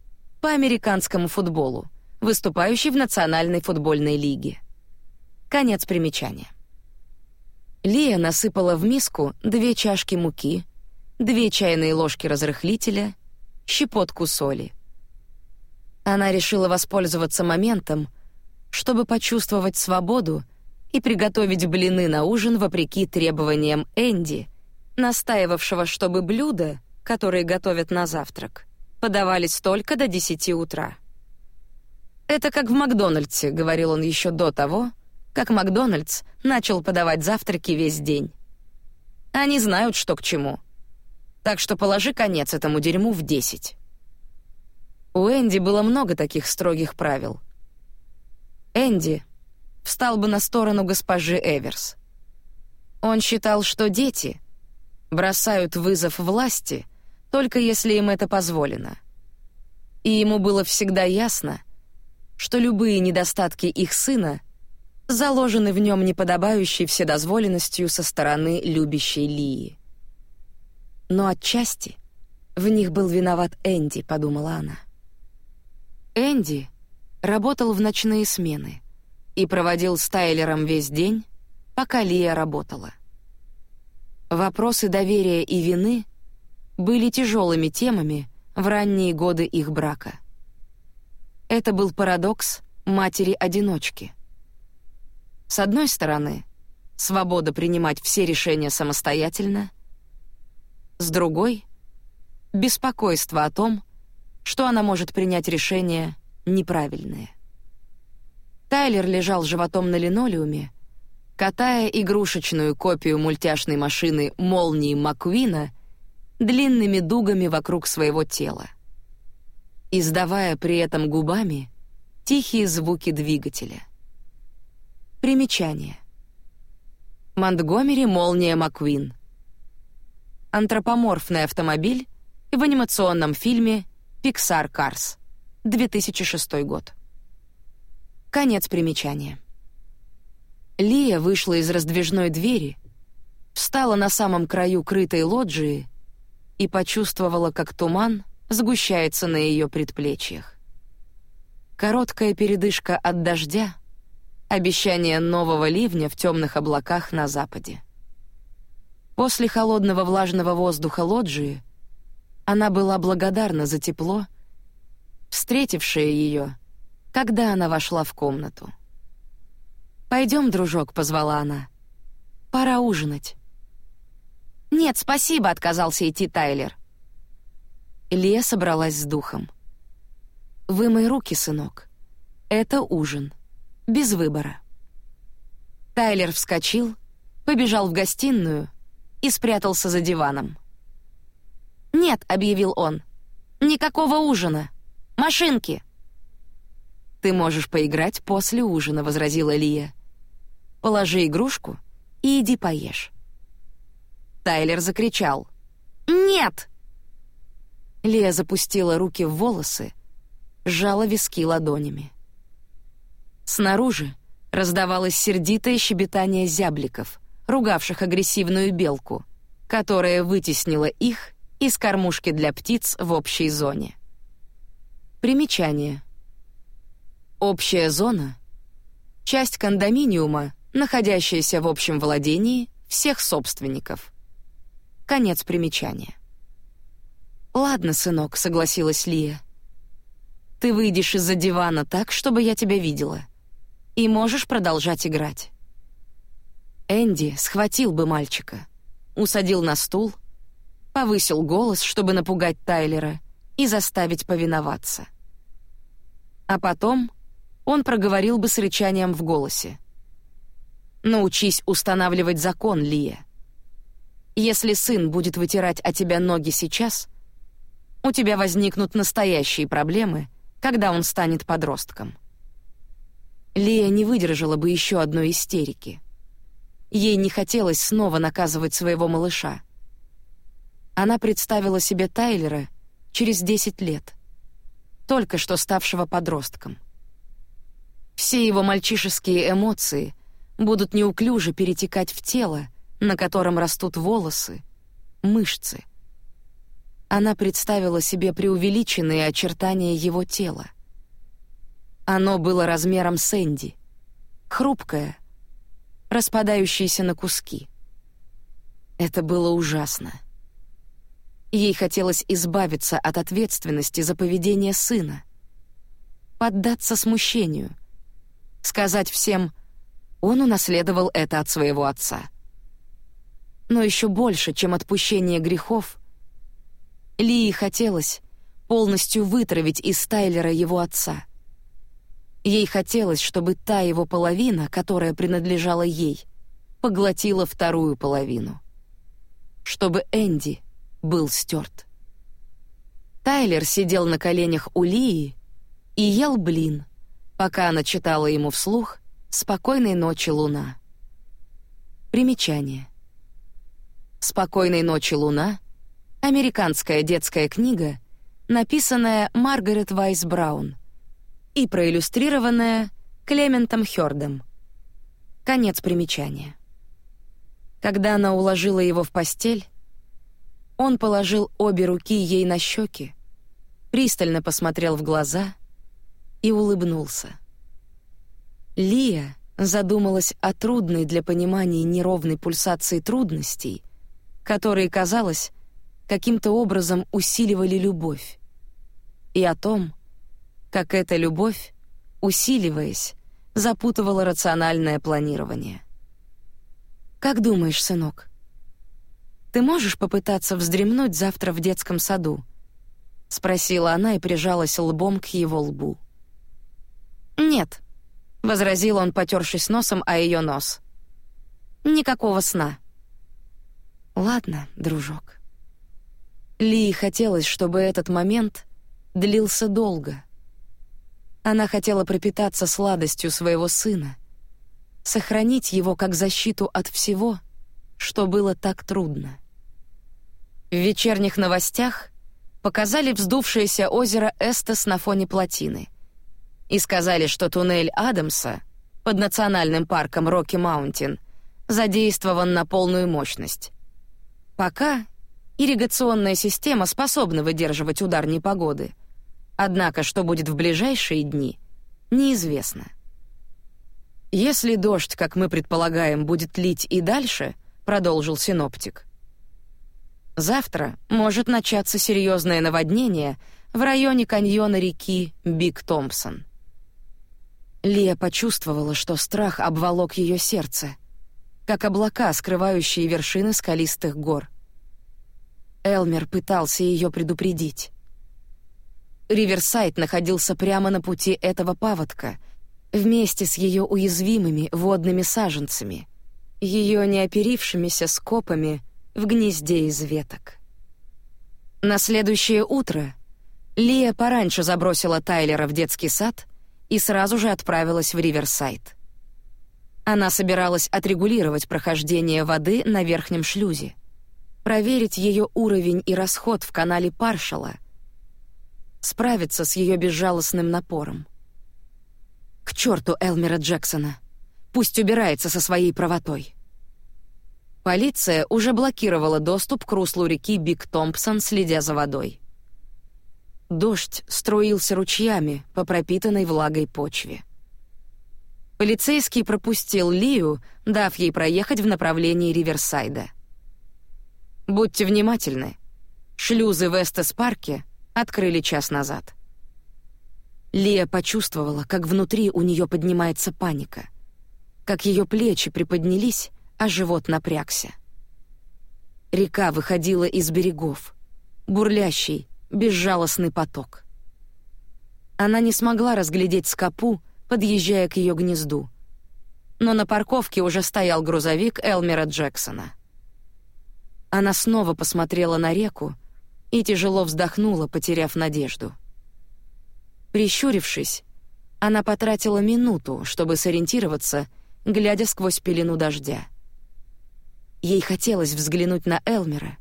по американскому футболу, выступающий в Национальной футбольной лиге. Конец примечания. Лия насыпала в миску две чашки муки, две чайные ложки разрыхлителя, щепотку соли. Она решила воспользоваться моментом, чтобы почувствовать свободу и приготовить блины на ужин вопреки требованиям Энди, настаивавшего, чтобы блюда, которые готовят на завтрак, подавались только до десяти утра. «Это как в Макдональдсе», — говорил он еще до того, как Макдональдс начал подавать завтраки весь день. Они знают, что к чему. Так что положи конец этому дерьму в десять. У Энди было много таких строгих правил. Энди встал бы на сторону госпожи Эверс. Он считал, что дети бросают вызов власти только если им это позволено. И ему было всегда ясно, что любые недостатки их сына заложены в нем неподобающей вседозволенностью со стороны любящей Лии. Но отчасти в них был виноват Энди, подумала она. Энди работал в ночные смены и проводил с Тайлером весь день, пока Лия работала. Вопросы доверия и вины были тяжелыми темами в ранние годы их брака. Это был парадокс матери-одиночки — с одной стороны, свобода принимать все решения самостоятельно, с другой — беспокойство о том, что она может принять решение неправильное. Тайлер лежал животом на линолеуме, катая игрушечную копию мультяшной машины «Молнии Маккуина» длинными дугами вокруг своего тела, издавая при этом губами тихие звуки двигателя — Примечание. Монтгомери Молния Маккуин. Антропоморфный автомобиль в анимационном фильме Pixar Cars. 2006 год. Конец примечания. Лия вышла из раздвижной двери, встала на самом краю крытой лоджии и почувствовала, как туман сгущается на ее предплечьях. Короткая передышка от дождя — обещание нового ливня в темных облаках на западе. После холодного влажного воздуха лоджии она была благодарна за тепло, встретившее ее, когда она вошла в комнату. «Пойдем, дружок», — позвала она. «Пора ужинать». «Нет, спасибо», — отказался идти Тайлер. Лия собралась с духом. «Вымой руки, сынок. Это ужин» без выбора. Тайлер вскочил, побежал в гостиную и спрятался за диваном. «Нет», — объявил он, — «никакого ужина. Машинки». «Ты можешь поиграть после ужина», — возразила Лия. «Положи игрушку и иди поешь». Тайлер закричал. «Нет!» Лия запустила руки в волосы, сжала виски ладонями. Снаружи раздавалось сердитое щебетание зябликов, ругавших агрессивную белку, которая вытеснила их из кормушки для птиц в общей зоне. Примечание. Общая зона — часть кондоминиума, находящаяся в общем владении всех собственников. Конец примечания. «Ладно, сынок», — согласилась Лия. «Ты выйдешь из-за дивана так, чтобы я тебя видела, и можешь продолжать играть». Энди схватил бы мальчика, усадил на стул, повысил голос, чтобы напугать Тайлера и заставить повиноваться. А потом он проговорил бы с рычанием в голосе. «Научись устанавливать закон, Лия. Если сын будет вытирать о тебя ноги сейчас, у тебя возникнут настоящие проблемы, когда он станет подростком. Лия не выдержала бы еще одной истерики. Ей не хотелось снова наказывать своего малыша. Она представила себе Тайлера через 10 лет, только что ставшего подростком. Все его мальчишеские эмоции будут неуклюже перетекать в тело, на котором растут волосы, мышцы — она представила себе преувеличенные очертания его тела. Оно было размером с Энди, хрупкое, распадающееся на куски. Это было ужасно. Ей хотелось избавиться от ответственности за поведение сына, поддаться смущению, сказать всем «он унаследовал это от своего отца». Но еще больше, чем отпущение грехов — Лии хотелось полностью вытравить из Тайлера его отца. Ей хотелось, чтобы та его половина, которая принадлежала ей, поглотила вторую половину. Чтобы Энди был стерт. Тайлер сидел на коленях у Лии и ел блин, пока она читала ему вслух «Спокойной ночи, луна». Примечание. «Спокойной ночи, луна» Американская детская книга, написанная Маргарет Вайс Браун и проиллюстрированная Клементом Хёрдом. Конец примечания. Когда она уложила его в постель, он положил обе руки ей на щеки, пристально посмотрел в глаза и улыбнулся. Лия задумалась о трудной для понимания неровной пульсации трудностей, которые, казалось, каким-то образом усиливали любовь. И о том, как эта любовь, усиливаясь, запутывала рациональное планирование. «Как думаешь, сынок, ты можешь попытаться вздремнуть завтра в детском саду?» — спросила она и прижалась лбом к его лбу. «Нет», — возразил он, потершись носом о ее нос. «Никакого сна». «Ладно, дружок». Ли хотелось, чтобы этот момент длился долго. Она хотела пропитаться сладостью своего сына, сохранить его как защиту от всего, что было так трудно. В вечерних новостях показали вздувшееся озеро Эстес на фоне плотины и сказали, что туннель Адамса под национальным парком Рокки-Маунтин задействован на полную мощность. Пока Ирригационная система способна выдерживать удар непогоды. Однако, что будет в ближайшие дни, неизвестно. Если дождь, как мы предполагаем, будет лить и дальше, продолжил синоптик. Завтра может начаться серьезное наводнение в районе каньона реки Биг Томпсон. Лия почувствовала, что страх обволок ее сердце, как облака, скрывающие вершины скалистых гор. Элмер пытался ее предупредить. Риверсайд находился прямо на пути этого паводка, вместе с ее уязвимыми водными саженцами, ее неоперившимися скопами в гнезде из веток. На следующее утро Лия пораньше забросила Тайлера в детский сад и сразу же отправилась в Риверсайд. Она собиралась отрегулировать прохождение воды на верхнем шлюзе — проверить ее уровень и расход в канале Паршала, справиться с ее безжалостным напором. К черту Элмера Джексона! Пусть убирается со своей правотой. Полиция уже блокировала доступ к руслу реки Биг Томпсон, следя за водой. Дождь струился ручьями по пропитанной влагой почве. Полицейский пропустил Лию, дав ей проехать в направлении Риверсайда. «Будьте внимательны. Шлюзы в Эстес-парке открыли час назад». Лия почувствовала, как внутри у нее поднимается паника, как ее плечи приподнялись, а живот напрягся. Река выходила из берегов, бурлящий, безжалостный поток. Она не смогла разглядеть скопу, подъезжая к ее гнезду. Но на парковке уже стоял грузовик Элмера Джексона. Она снова посмотрела на реку и тяжело вздохнула, потеряв надежду. Прищурившись, она потратила минуту, чтобы сориентироваться, глядя сквозь пелену дождя. Ей хотелось взглянуть на Элмера,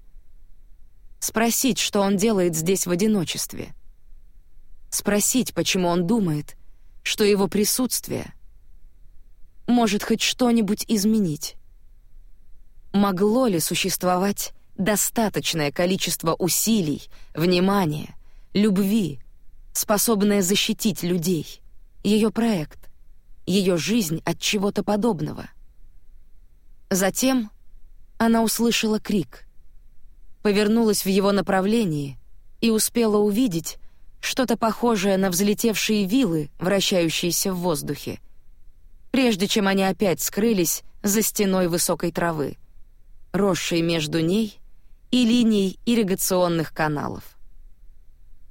спросить, что он делает здесь в одиночестве, спросить, почему он думает, что его присутствие может хоть что-нибудь изменить. Могло ли существовать достаточное количество усилий, внимания, любви, способная защитить людей, ее проект, ее жизнь от чего-то подобного. Затем она услышала крик, повернулась в его направлении и успела увидеть что-то похожее на взлетевшие вилы, вращающиеся в воздухе, прежде чем они опять скрылись за стеной высокой травы, росшей между ней и линией ирригационных каналов.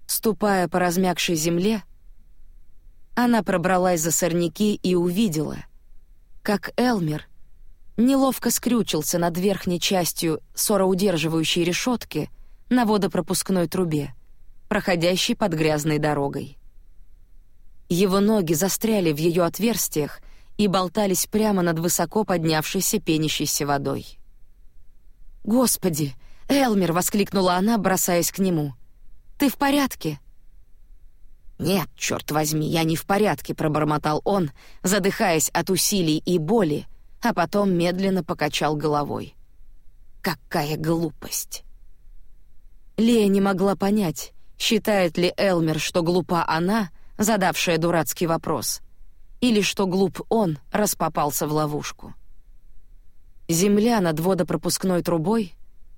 Ступая по размягшей земле, она пробралась за сорняки и увидела, как Элмер неловко скрючился над верхней частью сороудерживающей решетки на водопропускной трубе, проходящей под грязной дорогой. Его ноги застряли в ее отверстиях и болтались прямо над высоко поднявшейся пенящейся водой. «Господи!» — Элмер! — воскликнула она, бросаясь к нему. Ты в порядке?» «Нет, черт возьми, я не в порядке», — пробормотал он, задыхаясь от усилий и боли, а потом медленно покачал головой. «Какая глупость!» Лея не могла понять, считает ли Элмер, что глупа она, задавшая дурацкий вопрос, или что глуп он, распопался в ловушку. Земля над водопропускной трубой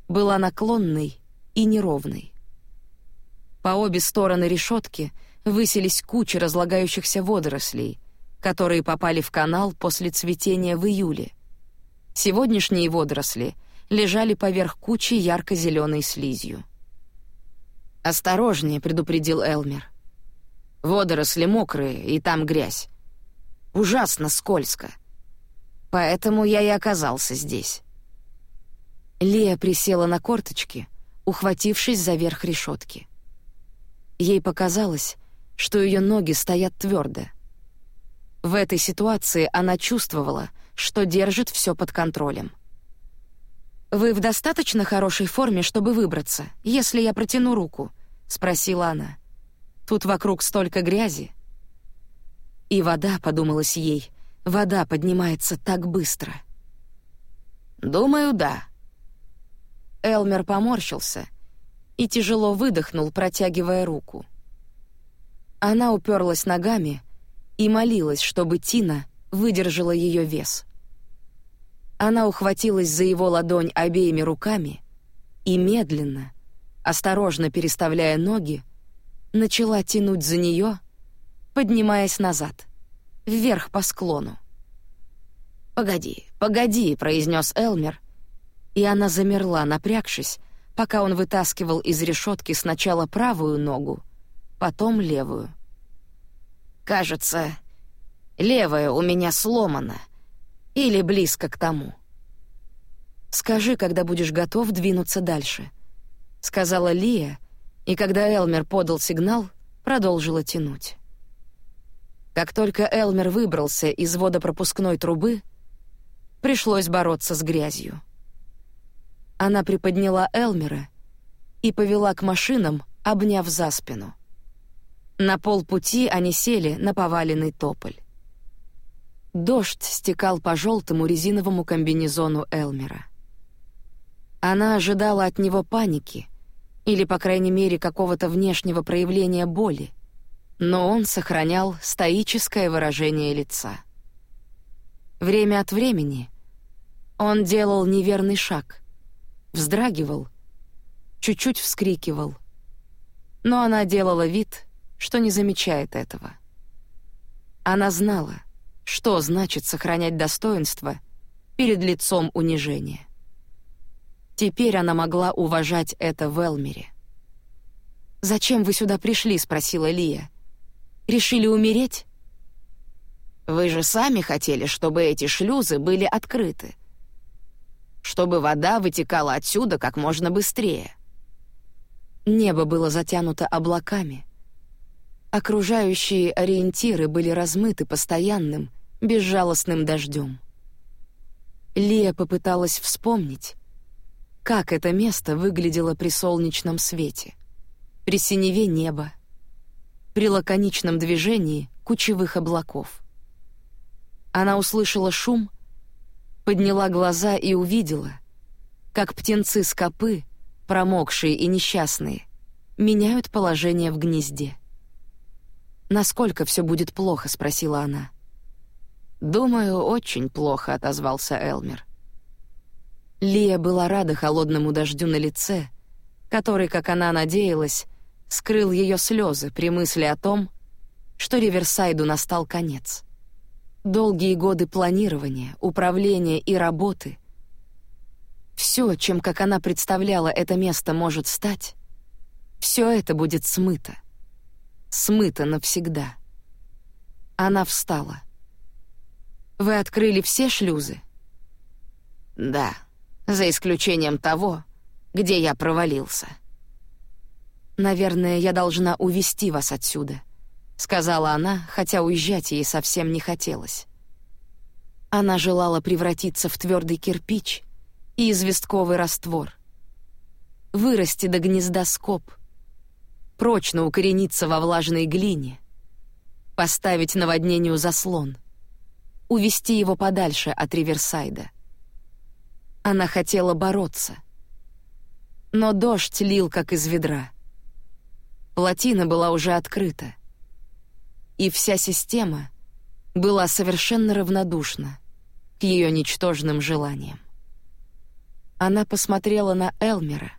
была наклонной и неровной. По обе стороны решетки высились кучи разлагающихся водорослей, которые попали в канал после цветения в июле. Сегодняшние водоросли лежали поверх кучи ярко-зеленой слизью. «Осторожнее», — предупредил Элмер. «Водоросли мокрые, и там грязь. Ужасно скользко. Поэтому я и оказался здесь». Лия присела на корточки, ухватившись за верх решетки. Ей показалось, что ее ноги стоят твердо. В этой ситуации она чувствовала, что держит все под контролем. «Вы в достаточно хорошей форме, чтобы выбраться, если я протяну руку?» — спросила она. «Тут вокруг столько грязи». И вода, подумалось ей, вода поднимается так быстро. «Думаю, да». Элмер поморщился и тяжело выдохнул, протягивая руку. Она уперлась ногами и молилась, чтобы Тина выдержала ее вес. Она ухватилась за его ладонь обеими руками и медленно, осторожно переставляя ноги, начала тянуть за нее, поднимаясь назад, вверх по склону. «Погоди, погоди», — произнес Элмер, и она замерла, напрягшись, пока он вытаскивал из решетки сначала правую ногу, потом левую. «Кажется, левая у меня сломана, или близко к тому». «Скажи, когда будешь готов двинуться дальше», — сказала Лия, и когда Элмер подал сигнал, продолжила тянуть. Как только Элмер выбрался из водопропускной трубы, пришлось бороться с грязью. Она приподняла Элмера и повела к машинам, обняв за спину. На полпути они сели на поваленный тополь. Дождь стекал по желтому резиновому комбинезону Элмера. Она ожидала от него паники или, по крайней мере, какого-то внешнего проявления боли, но он сохранял стоическое выражение лица. Время от времени он делал неверный шаг, вздрагивал, чуть-чуть вскрикивал, но она делала вид, что не замечает этого. Она знала, что значит сохранять достоинство перед лицом унижения. Теперь она могла уважать это в Элмере. «Зачем вы сюда пришли?» — спросила Лия. «Решили умереть?» «Вы же сами хотели, чтобы эти шлюзы были открыты. Чтобы вода вытекала отсюда как можно быстрее». Небо было затянуто облаками. Окружающие ориентиры были размыты постоянным, безжалостным дождем. Лия попыталась вспомнить, как это место выглядело при солнечном свете, при синеве неба, при лаконичном движении кучевых облаков. Она услышала шум, подняла глаза и увидела, как птенцы-скопы, промокшие и несчастные, меняют положение в гнезде. «Насколько все будет плохо?» — спросила она. «Думаю, очень плохо», — отозвался Элмер. Лия была рада холодному дождю на лице, который, как она надеялась, скрыл ее слезы при мысли о том, что Риверсайду настал конец. Долгие годы планирования, управления и работы — все, чем, как она представляла, это место может стать, все это будет смыто. Смыто навсегда. Она встала. «Вы открыли все шлюзы?» «Да», за исключением того, где я провалился. «Наверное, я должна увести вас отсюда», — сказала она, хотя уезжать ей совсем не хотелось. Она желала превратиться в твердый кирпич и известковый раствор, вырасти до гнезда скоб, прочно укорениться во влажной глине, поставить наводнению заслон, увести его подальше от Риверсайда. Она хотела бороться. Но дождь лил, как из ведра. Плотина была уже открыта. И вся система была совершенно равнодушна к ее ничтожным желаниям. Она посмотрела на Элмера,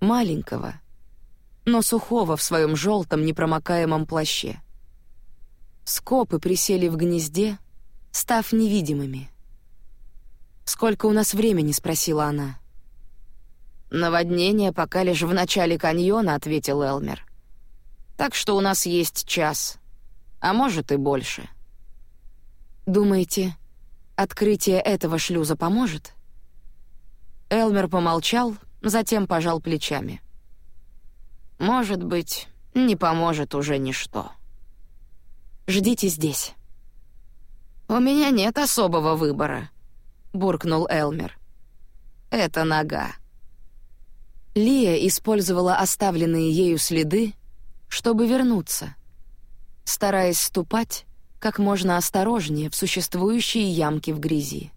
маленького, но сухого в своем желтом непромокаемом плаще. Скопы присели в гнезде, став невидимыми — «Сколько у нас времени?» — спросила она. «Наводнение пока лишь в начале каньона», — ответил Элмер. «Так что у нас есть час, а может и больше». «Думаете, открытие этого шлюза поможет?» Элмер помолчал, затем пожал плечами. «Может быть, не поможет уже ничто». «Ждите здесь». «У меня нет особого выбора», буркнул Элмер. «Это нога». Лия использовала оставленные ею следы, чтобы вернуться, стараясь ступать как можно осторожнее в существующие ямки в грязи.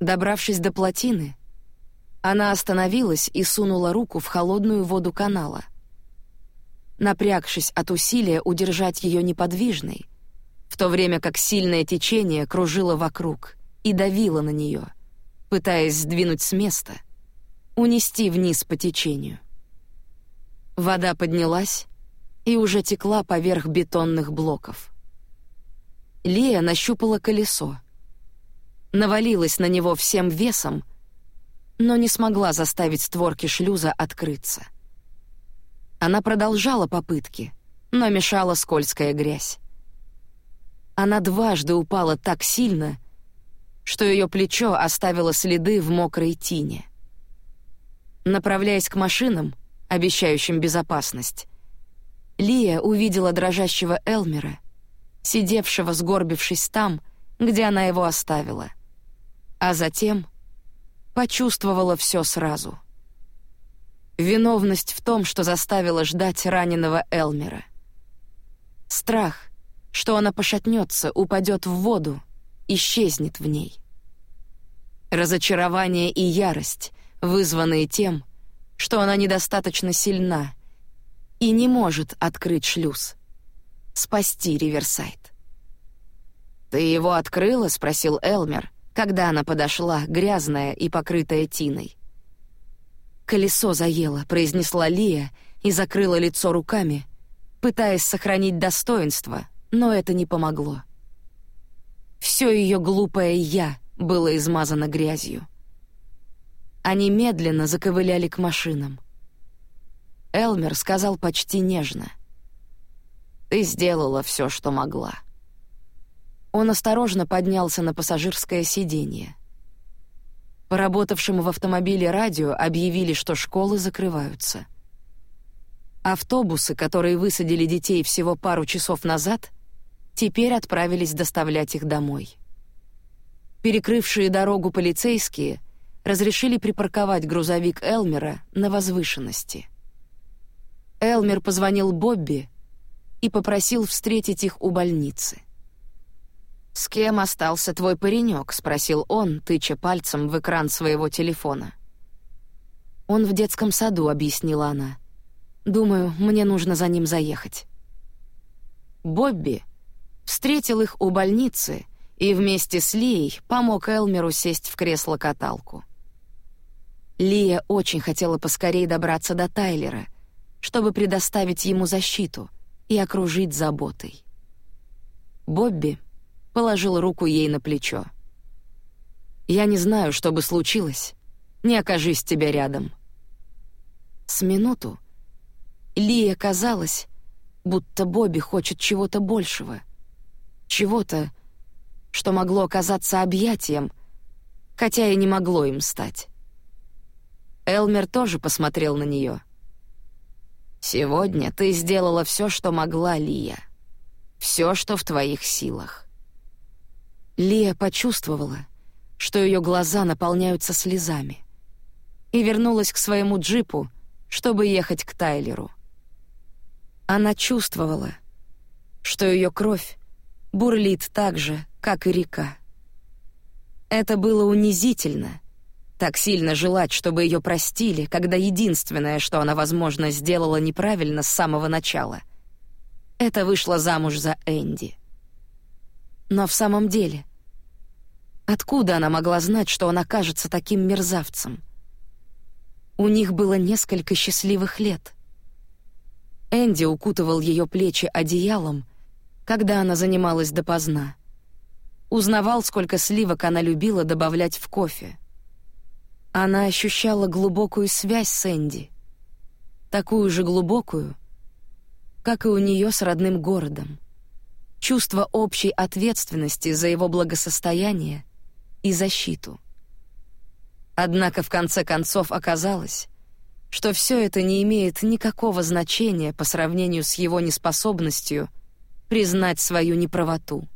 Добравшись до плотины, она остановилась и сунула руку в холодную воду канала. Напрягшись от усилия удержать ее неподвижной, в то время как сильное течение кружило вокруг — и давила на нее, пытаясь сдвинуть с места, унести вниз по течению. Вода поднялась и уже текла поверх бетонных блоков. Лия нащупала колесо, навалилась на него всем весом, но не смогла заставить створки шлюза открыться. Она продолжала попытки, но мешала скользкая грязь. Она дважды упала так сильно, что ее плечо оставило следы в мокрой тине. Направляясь к машинам, обещающим безопасность, Лия увидела дрожащего Элмера, сидевшего сгорбившись там, где она его оставила. А затем почувствовала все сразу. Виновность в том, что заставила ждать раненого Элмера. Страх, что она пошатнется, упадет в воду, исчезнет в ней. Разочарование и ярость, вызванные тем, что она недостаточно сильна и не может открыть шлюз, спасти Риверсайд. «Ты его открыла?» — спросил Элмер, когда она подошла, грязная и покрытая тиной. «Колесо заело», — произнесла Лия и закрыла лицо руками, пытаясь сохранить достоинство, но это не помогло. Все ее глупое «я» было измазано грязью. Они медленно заковыляли к машинам. Элмер сказал почти нежно. «Ты сделала все, что могла». Он осторожно поднялся на пассажирское сиденье. Поработавшему в автомобиле радио объявили, что школы закрываются. Автобусы, которые высадили детей всего пару часов назад, теперь отправились доставлять их домой. Перекрывшие дорогу полицейские разрешили припарковать грузовик Элмера на возвышенности. Элмер позвонил Бобби и попросил встретить их у больницы. «С кем остался твой паренек?» — спросил он, тыча пальцем в экран своего телефона. «Он в детском саду», — объяснила она. «Думаю, мне нужно за ним заехать». Бобби встретил их у больницы и вместе с Лией помог Элмеру сесть в кресло-каталку. Лия очень хотела поскорее добраться до Тайлера, чтобы предоставить ему защиту и окружить заботой. Бобби положил руку ей на плечо. «Я не знаю, что бы случилось, не окажись тебя рядом». С минуту Лия казалось, будто Бобби хочет чего-то большего, чего-то, что могло оказаться объятием, хотя и не могло им стать. Элмер тоже посмотрел на нее. «Сегодня ты сделала все, что могла, Лия. Все, что в твоих силах. Лия почувствовала, что ее глаза наполняются слезами, и вернулась к своему джипу, чтобы ехать к Тайлеру. Она чувствовала, что ее кровь бурлит так же, как и река. Это было унизительно — так сильно желать, чтобы ее простили, когда единственное, что она, возможно, сделала неправильно с самого начала, это вышла замуж за Энди. Но в самом деле, Откуда она могла знать, что он окажется таким мерзавцем? У них было несколько счастливых лет. Энди укутывал ее плечи одеялом, когда она занималась допоздна. Узнавал, сколько сливок она любила добавлять в кофе. Она ощущала глубокую связь с Энди. Такую же глубокую, как и у нее с родным городом. Чувство общей ответственности за его благосостояние и защиту. Однако в конце концов оказалось, что все это не имеет никакого значения по сравнению с его неспособностью признать свою неправоту,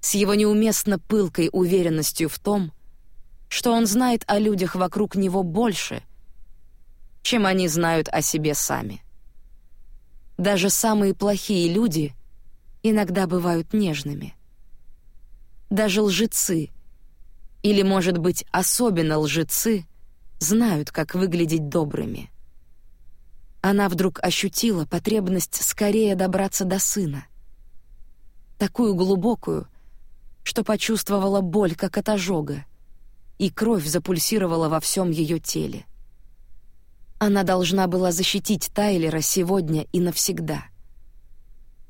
с его неуместно пылкой уверенностью в том, что он знает о людях вокруг него больше, чем они знают о себе сами. Даже самые плохие люди иногда бывают нежными. Даже лжецы — или, может быть, особенно лжецы знают, как выглядеть добрыми. Она вдруг ощутила потребность скорее добраться до сына. Такую глубокую, что почувствовала боль, как от ожога, и кровь запульсировала во всем ее теле. Она должна была защитить Тайлера сегодня и навсегда.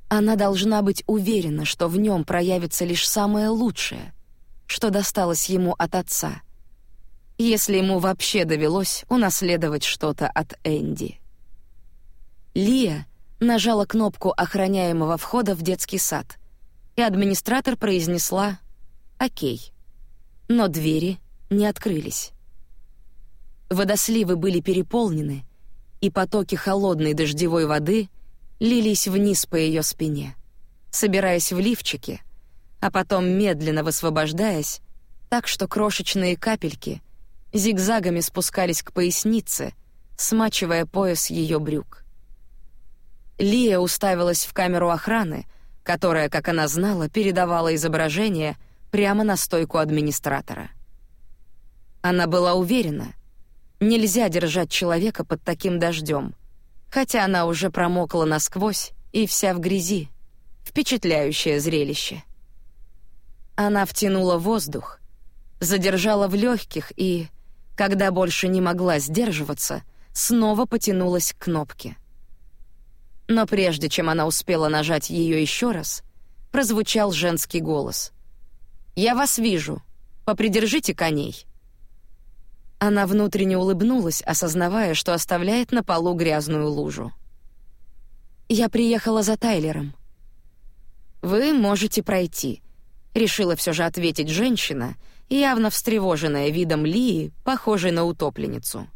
Она должна быть уверена, что в нем проявится лишь самое лучшее — что досталось ему от отца, если ему вообще довелось унаследовать что-то от Энди. Лия нажала кнопку охраняемого входа в детский сад, и администратор произнесла «Окей». Но двери не открылись. Водосливы были переполнены, и потоки холодной дождевой воды лились вниз по ее спине, собираясь в лифчики — а потом медленно высвобождаясь, так что крошечные капельки зигзагами спускались к пояснице, смачивая пояс ее брюк. Лия уставилась в камеру охраны, которая, как она знала, передавала изображение прямо на стойку администратора. Она была уверена, Нельзя держать человека под таким дождем, хотя она уже промокла насквозь и вся в грязи. Впечатляющее зрелище. Она втянула воздух, задержала в легких и, когда больше не могла сдерживаться, снова потянулась к кнопке. Но прежде чем она успела нажать ее еще раз, прозвучал женский голос. «Я вас вижу. Попридержите коней». Она внутренне улыбнулась, осознавая, что оставляет на полу грязную лужу. «Я приехала за Тайлером». «Вы можете пройти», — решила все же ответить женщина, явно встревоженная видом Лии, похожей на утопленницу.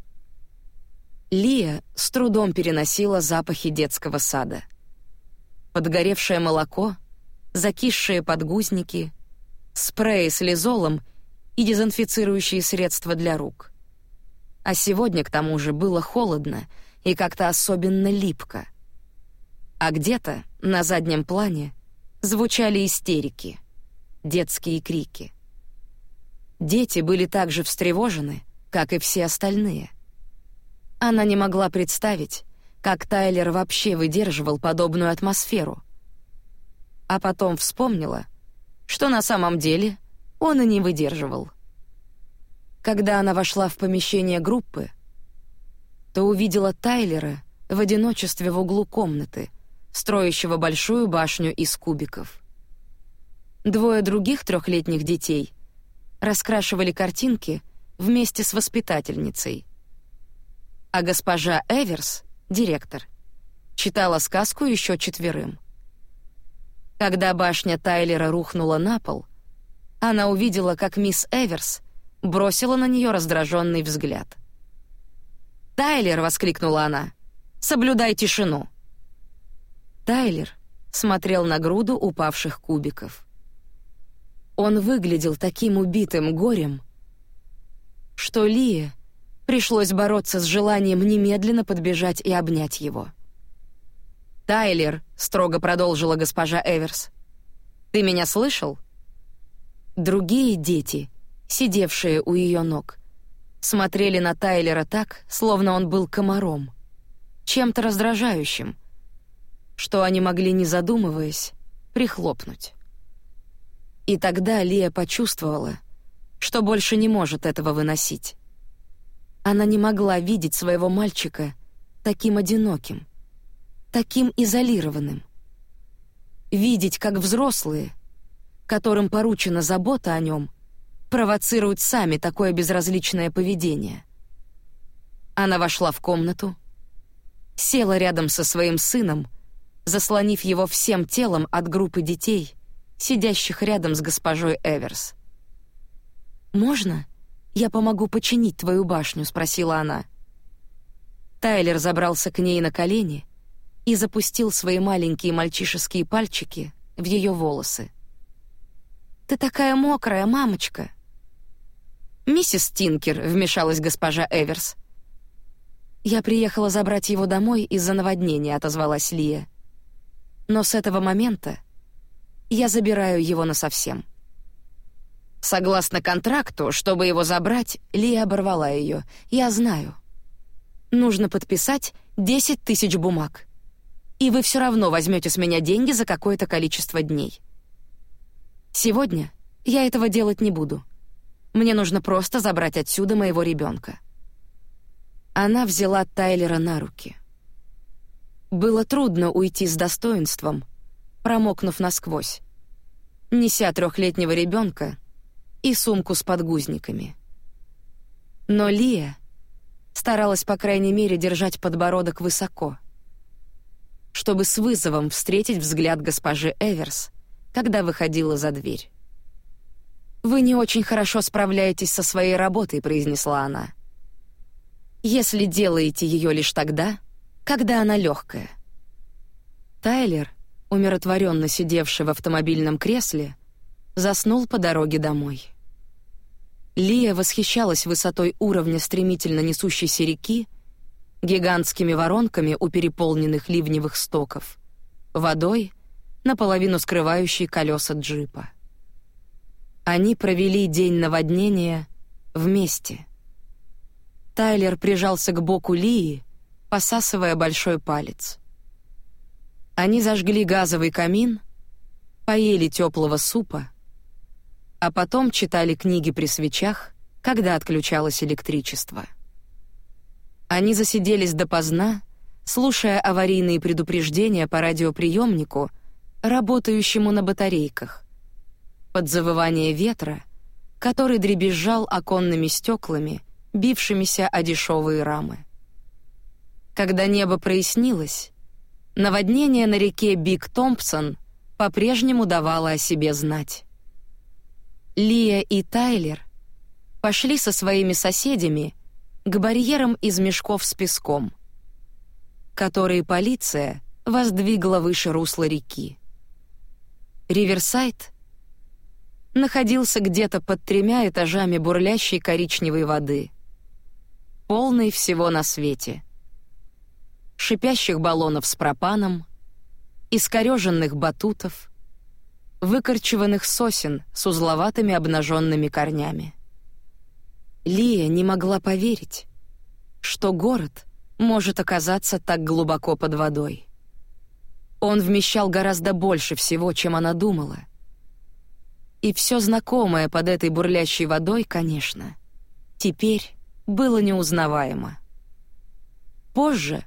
Лия с трудом переносила запахи детского сада. Подгоревшее молоко, закисшие подгузники, спреи с лизолом и дезинфицирующие средства для рук. А сегодня, к тому же, было холодно и как-то особенно липко. А где-то, на заднем плане, звучали истерики, детские крики. Дети были так же встревожены, как и все остальные. Она не могла представить, как Тайлер вообще выдерживал подобную атмосферу. А потом вспомнила, что на самом деле он и не выдерживал. Когда она вошла в помещение группы, то увидела Тайлера в одиночестве в углу комнаты, строящего большую башню из кубиков. Двое других трехлетних детей раскрашивали картинки вместе с воспитательницей — а госпожа Эверс, директор, читала сказку еще четверым. Когда башня Тайлера рухнула на пол, она увидела, как мисс Эверс бросила на нее раздраженный взгляд. «Тайлер!» — воскликнула она. «Соблюдай тишину!» Тайлер смотрел на груду упавших кубиков. Он выглядел таким убитым горем, что Лия Пришлось бороться с желанием немедленно подбежать и обнять его. «Тайлер», — строго продолжила госпожа Эверс, — «ты меня слышал?» Другие дети, сидевшие у ее ног, смотрели на Тайлера так, словно он был комаром, чем-то раздражающим, что они могли, не задумываясь, прихлопнуть. И тогда Лия почувствовала, что больше не может этого выносить. Она не могла видеть своего мальчика таким одиноким, таким изолированным. Видеть, как взрослые, которым поручена забота о нем, провоцируют сами такое безразличное поведение. Она вошла в комнату, села рядом со своим сыном, заслонив его всем телом от группы детей, сидящих рядом с госпожой Эверс. «Можно?» «Я помогу починить твою башню», — спросила она. Тайлер забрался к ней на колени и запустил свои маленькие мальчишеские пальчики в ее волосы. «Ты такая мокрая, мамочка!» «Миссис Тинкер», — вмешалась госпожа Эверс. «Я приехала забрать его домой из-за наводнения», — отозвалась Лия. «Но с этого момента я забираю его насовсем». Согласно контракту, чтобы его забрать, Ли оборвала ее. Я знаю. Нужно подписать десять тысяч бумаг. И вы все равно возьмете с меня деньги за какое-то количество дней. Сегодня я этого делать не буду. Мне нужно просто забрать отсюда моего ребенка. Она взяла Тайлера на руки. Было трудно уйти с достоинством, промокнув насквозь. Неся трехлетнего ребенка, и сумку с подгузниками. Но Лия старалась, по крайней мере, держать подбородок высоко, чтобы с вызовом встретить взгляд госпожи Эверс, когда выходила за дверь. «Вы не очень хорошо справляетесь со своей работой», — произнесла она. «Если делаете ее лишь тогда, когда она легкая». Тайлер, умиротворенно сидевший в автомобильном кресле, заснул по дороге домой. Лия восхищалась высотой уровня стремительно несущейся реки, гигантскими воронками у переполненных ливневых стоков, водой, наполовину скрывающей колеса джипа. Они провели день наводнения вместе. Тайлер прижался к боку Лии, посасывая большой палец. Они зажгли газовый камин, поели теплого супа, а потом читали книги при свечах, когда отключалось электричество. Они засиделись допоздна, слушая аварийные предупреждения по радиоприемнику, работающему на батарейках, под завывание ветра, который дребезжал оконными стеклами, бившимися о дешевые рамы. Когда небо прояснилось, наводнение на реке Биг Томпсон по-прежнему давало о себе знать. Лия и Тайлер пошли со своими соседями к барьерам из мешков с песком, которые полиция воздвигла выше русла реки. Риверсайд находился где-то под тремя этажами бурлящей коричневой воды, полной всего на свете. Шипящих баллонов с пропаном, искореженных батутов, выкорчеванных сосен с узловатыми обнаженными корнями. Лия не могла поверить, что город может оказаться так глубоко под водой. Он вмещал гораздо больше всего, чем она думала — и все знакомое под этой бурлящей водой, конечно, теперь было неузнаваемо. Позже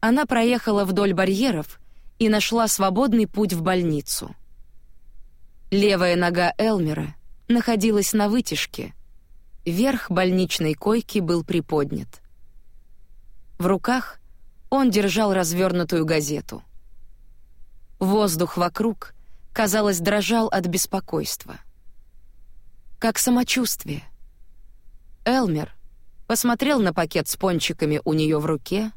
она проехала вдоль барьеров и нашла свободный путь в больницу. Левая нога Элмера находилась на вытяжке, верх больничной койки был приподнят. В руках он держал развернутую газету. Воздух вокруг казалось, дрожал от беспокойства. Как самочувствие. Элмер посмотрел на пакет с пончиками у нее в руке,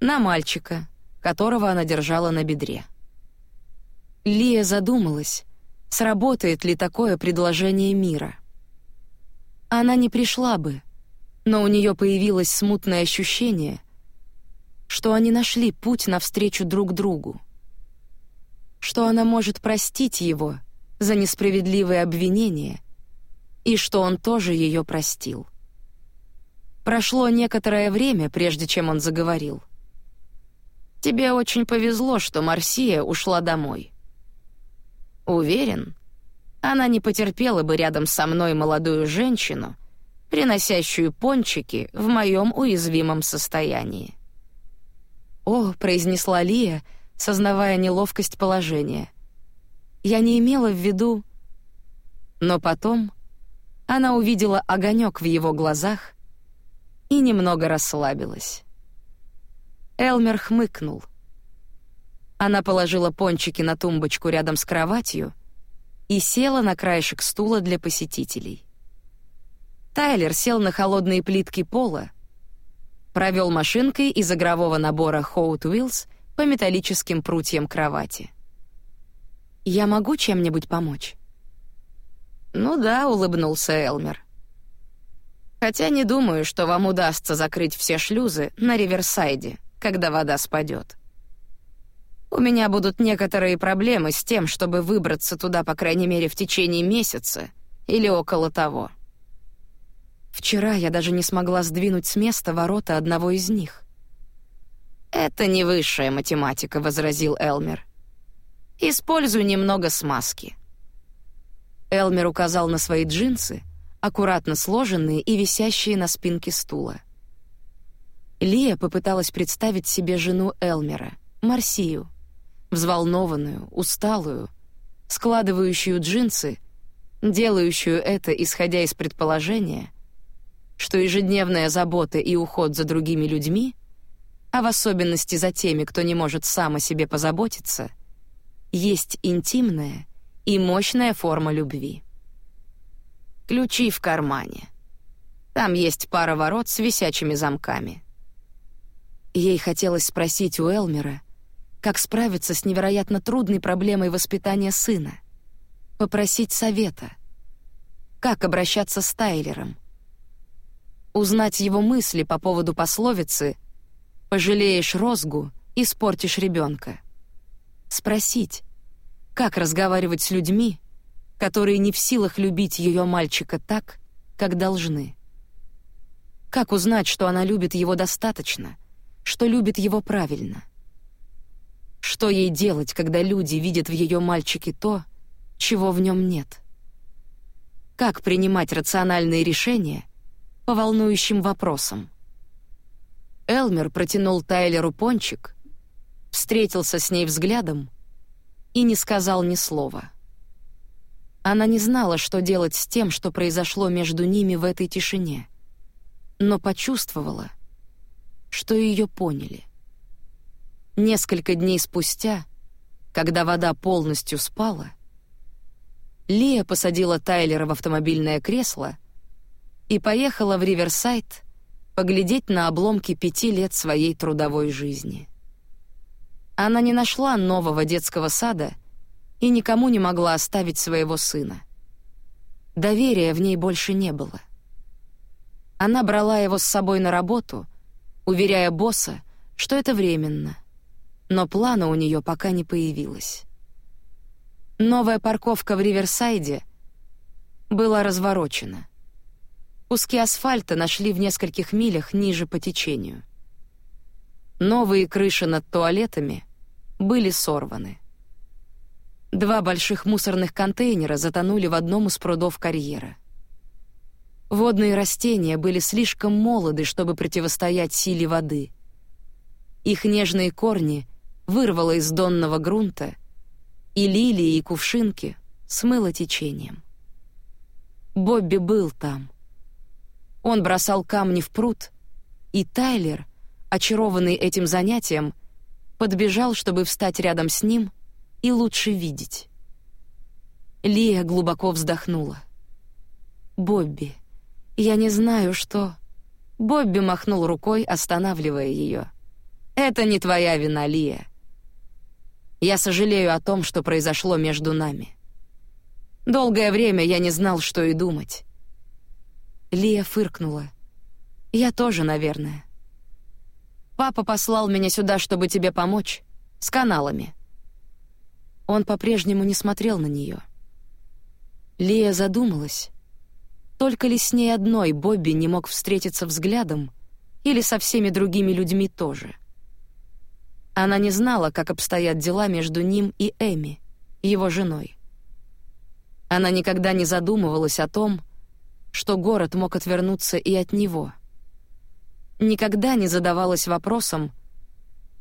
на мальчика, которого она держала на бедре. Лия задумалась, сработает ли такое предложение мира. Она не пришла бы, но у нее появилось смутное ощущение, что они нашли путь навстречу друг другу что она может простить его за несправедливые обвинения и что он тоже ее простил. Прошло некоторое время, прежде чем он заговорил. «Тебе очень повезло, что Марсия ушла домой. Уверен, она не потерпела бы рядом со мной молодую женщину, приносящую пончики в моем уязвимом состоянии». «О», — произнесла Лия, — сознавая неловкость положения. Я не имела в виду... Но потом она увидела огонек в его глазах и немного расслабилась. Элмер хмыкнул. Она положила пончики на тумбочку рядом с кроватью и села на краешек стула для посетителей. Тайлер сел на холодные плитки пола, провел машинкой из игрового набора Hot Wheels — по металлическим прутьям кровати. «Я могу чем-нибудь помочь?» «Ну да», — улыбнулся Элмер. «Хотя не думаю, что вам удастся закрыть все шлюзы на Риверсайде, когда вода спадет. У меня будут некоторые проблемы с тем, чтобы выбраться туда, по крайней мере, в течение месяца или около того». Вчера я даже не смогла сдвинуть с места ворота одного из них. «Это не высшая математика», — возразил Элмер. «Используй немного смазки». Элмер указал на свои джинсы, аккуратно сложенные и висящие на спинке стула. Лия попыталась представить себе жену Элмера, Марсию, взволнованную, усталую, складывающую джинсы, делающую это, исходя из предположения, что ежедневная забота и уход за другими людьми — а в особенности за теми, кто не может сам о себе позаботиться, есть интимная и мощная форма любви. Ключи в кармане. Там есть пара ворот с висячими замками. Ей хотелось спросить у Элмера, как справиться с невероятно трудной проблемой воспитания сына, попросить совета, как обращаться с Тайлером, узнать его мысли по поводу пословицы — Пожалеешь розгу, испортишь ребенка. Спросить, как разговаривать с людьми, которые не в силах любить ее мальчика так, как должны. Как узнать, что она любит его достаточно, что любит его правильно? Что ей делать, когда люди видят в ее мальчике то, чего в нем нет? Как принимать рациональные решения по волнующим вопросам? Элмер протянул Тайлеру пончик, встретился с ней взглядом и не сказал ни слова. Она не знала, что делать с тем, что произошло между ними в этой тишине, но почувствовала, что ее поняли. Несколько дней спустя, когда вода полностью спала, Лия посадила Тайлера в автомобильное кресло и поехала в Риверсайд поглядеть на обломки пяти лет своей трудовой жизни. Она не нашла нового детского сада и никому не могла оставить своего сына. Доверия в ней больше не было. Она брала его с собой на работу, уверяя босса, что это временно — но плана у нее пока не появилось. Новая парковка в Риверсайде была разворочена. Куски асфальта нашли в нескольких милях ниже по течению. Новые крыши над туалетами были сорваны. Два больших мусорных контейнера затонули в одном из прудов карьера. Водные растения были слишком молоды, чтобы противостоять силе воды. Их нежные корни — вырвало из донного грунта, и лилии и кувшинки смыло течением. Бобби был там. Он бросал камни в пруд, и Тайлер, очарованный этим занятием, подбежал, чтобы встать рядом с ним и лучше видеть. Лия глубоко вздохнула. «Бобби, я не знаю, что...» Бобби махнул рукой, останавливая ее. «Это не твоя вина, Лия. Я сожалею о том, что произошло между нами. Долгое время я не знал, что и думать. Лия фыркнула. Я тоже, наверное. Папа послал меня сюда, чтобы тебе помочь, с каналами. Он по-прежнему не смотрел на нее. Лия задумалась. Только ли с ней одной Бобби не мог встретиться взглядом, или со всеми другими людьми тоже — она не знала, как обстоят дела между ним и Эми, его женой. Она никогда не задумывалась о том, что город мог отвернуться и от него. Никогда не задавалась вопросом,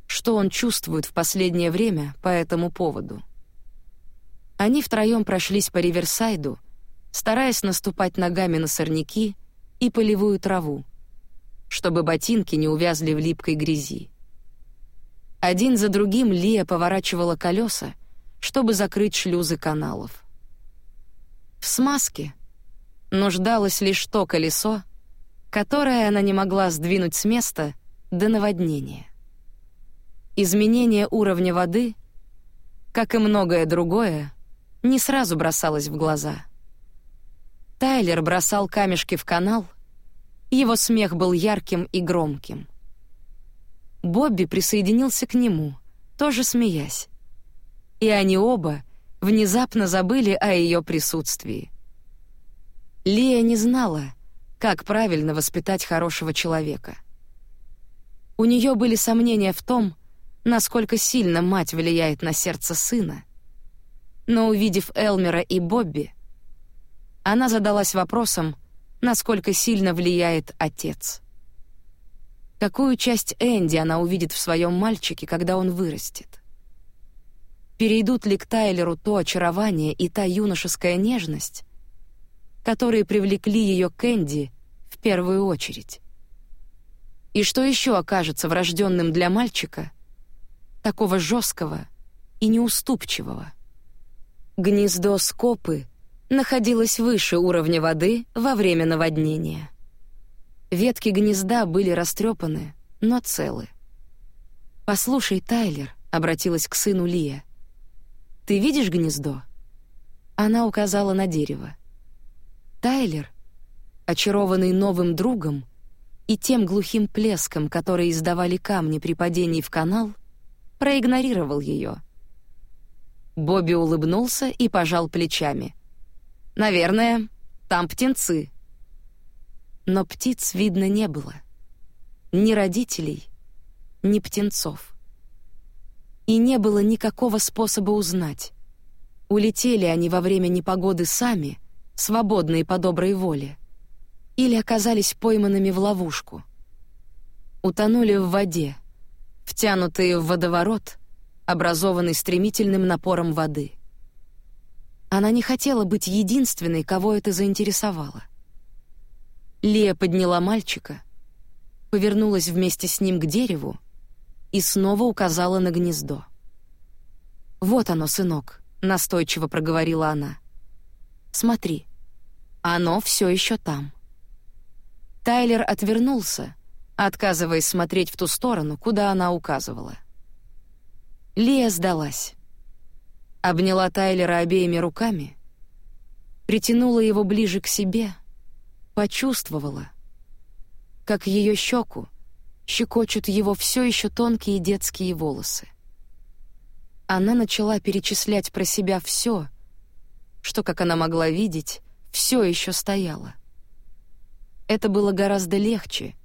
что он чувствует в последнее время по этому поводу. Они втроем прошлись по Риверсайду, стараясь наступать ногами на сорняки и полевую траву, чтобы ботинки не увязли в липкой грязи. Один за другим Лия поворачивала колеса, чтобы закрыть шлюзы каналов. В смазке нуждалось лишь то колесо, которое она не могла сдвинуть с места до наводнения. Изменение уровня воды, как и многое другое, не сразу бросалось в глаза. Тайлер бросал камешки в канал, его смех был ярким и громким — Бобби присоединился к нему, тоже смеясь. И они оба внезапно забыли о ее присутствии. Лия не знала, как правильно воспитать хорошего человека. У нее были сомнения в том, насколько сильно мать влияет на сердце сына. Но увидев Элмера и Бобби, она задалась вопросом, насколько сильно влияет отец. Какую часть Энди она увидит в своем мальчике, когда он вырастет? Перейдут ли к Тайлеру то очарование и та юношеская нежность, которые привлекли ее к Энди в первую очередь? И что еще окажется врожденным для мальчика, такого жесткого и неуступчивого? Гнездо Скопы находилось выше уровня воды во время наводнения — Ветки гнезда были растрепаны, но целы. «Послушай, Тайлер», — обратилась к сыну Лия. «Ты видишь гнездо?» Она указала на дерево. Тайлер, очарованный новым другом и тем глухим плеском, который издавали камни при падении в канал, проигнорировал ее. Бобби улыбнулся и пожал плечами. «Наверное, там птенцы». Но птиц видно не было. Ни родителей, ни птенцов. И не было никакого способа узнать, улетели они во время непогоды сами, свободные по доброй воле, или оказались пойманными в ловушку. Утонули в воде, втянутые в водоворот, образованный стремительным напором воды. Она не хотела быть единственной, кого это заинтересовало. Лия подняла мальчика, повернулась вместе с ним к дереву и снова указала на гнездо. «Вот оно, сынок», — настойчиво проговорила она. «Смотри, оно все еще там». Тайлер отвернулся, отказываясь смотреть в ту сторону, куда она указывала. Лия сдалась. Обняла Тайлера обеими руками, притянула его ближе к себе, почувствовала, как ее щеку щекочут его все еще тонкие детские волосы. Она начала перечислять про себя все, что, как она могла видеть, все еще стояло. Это было гораздо легче,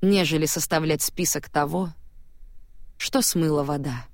нежели составлять список того, что смыла вода.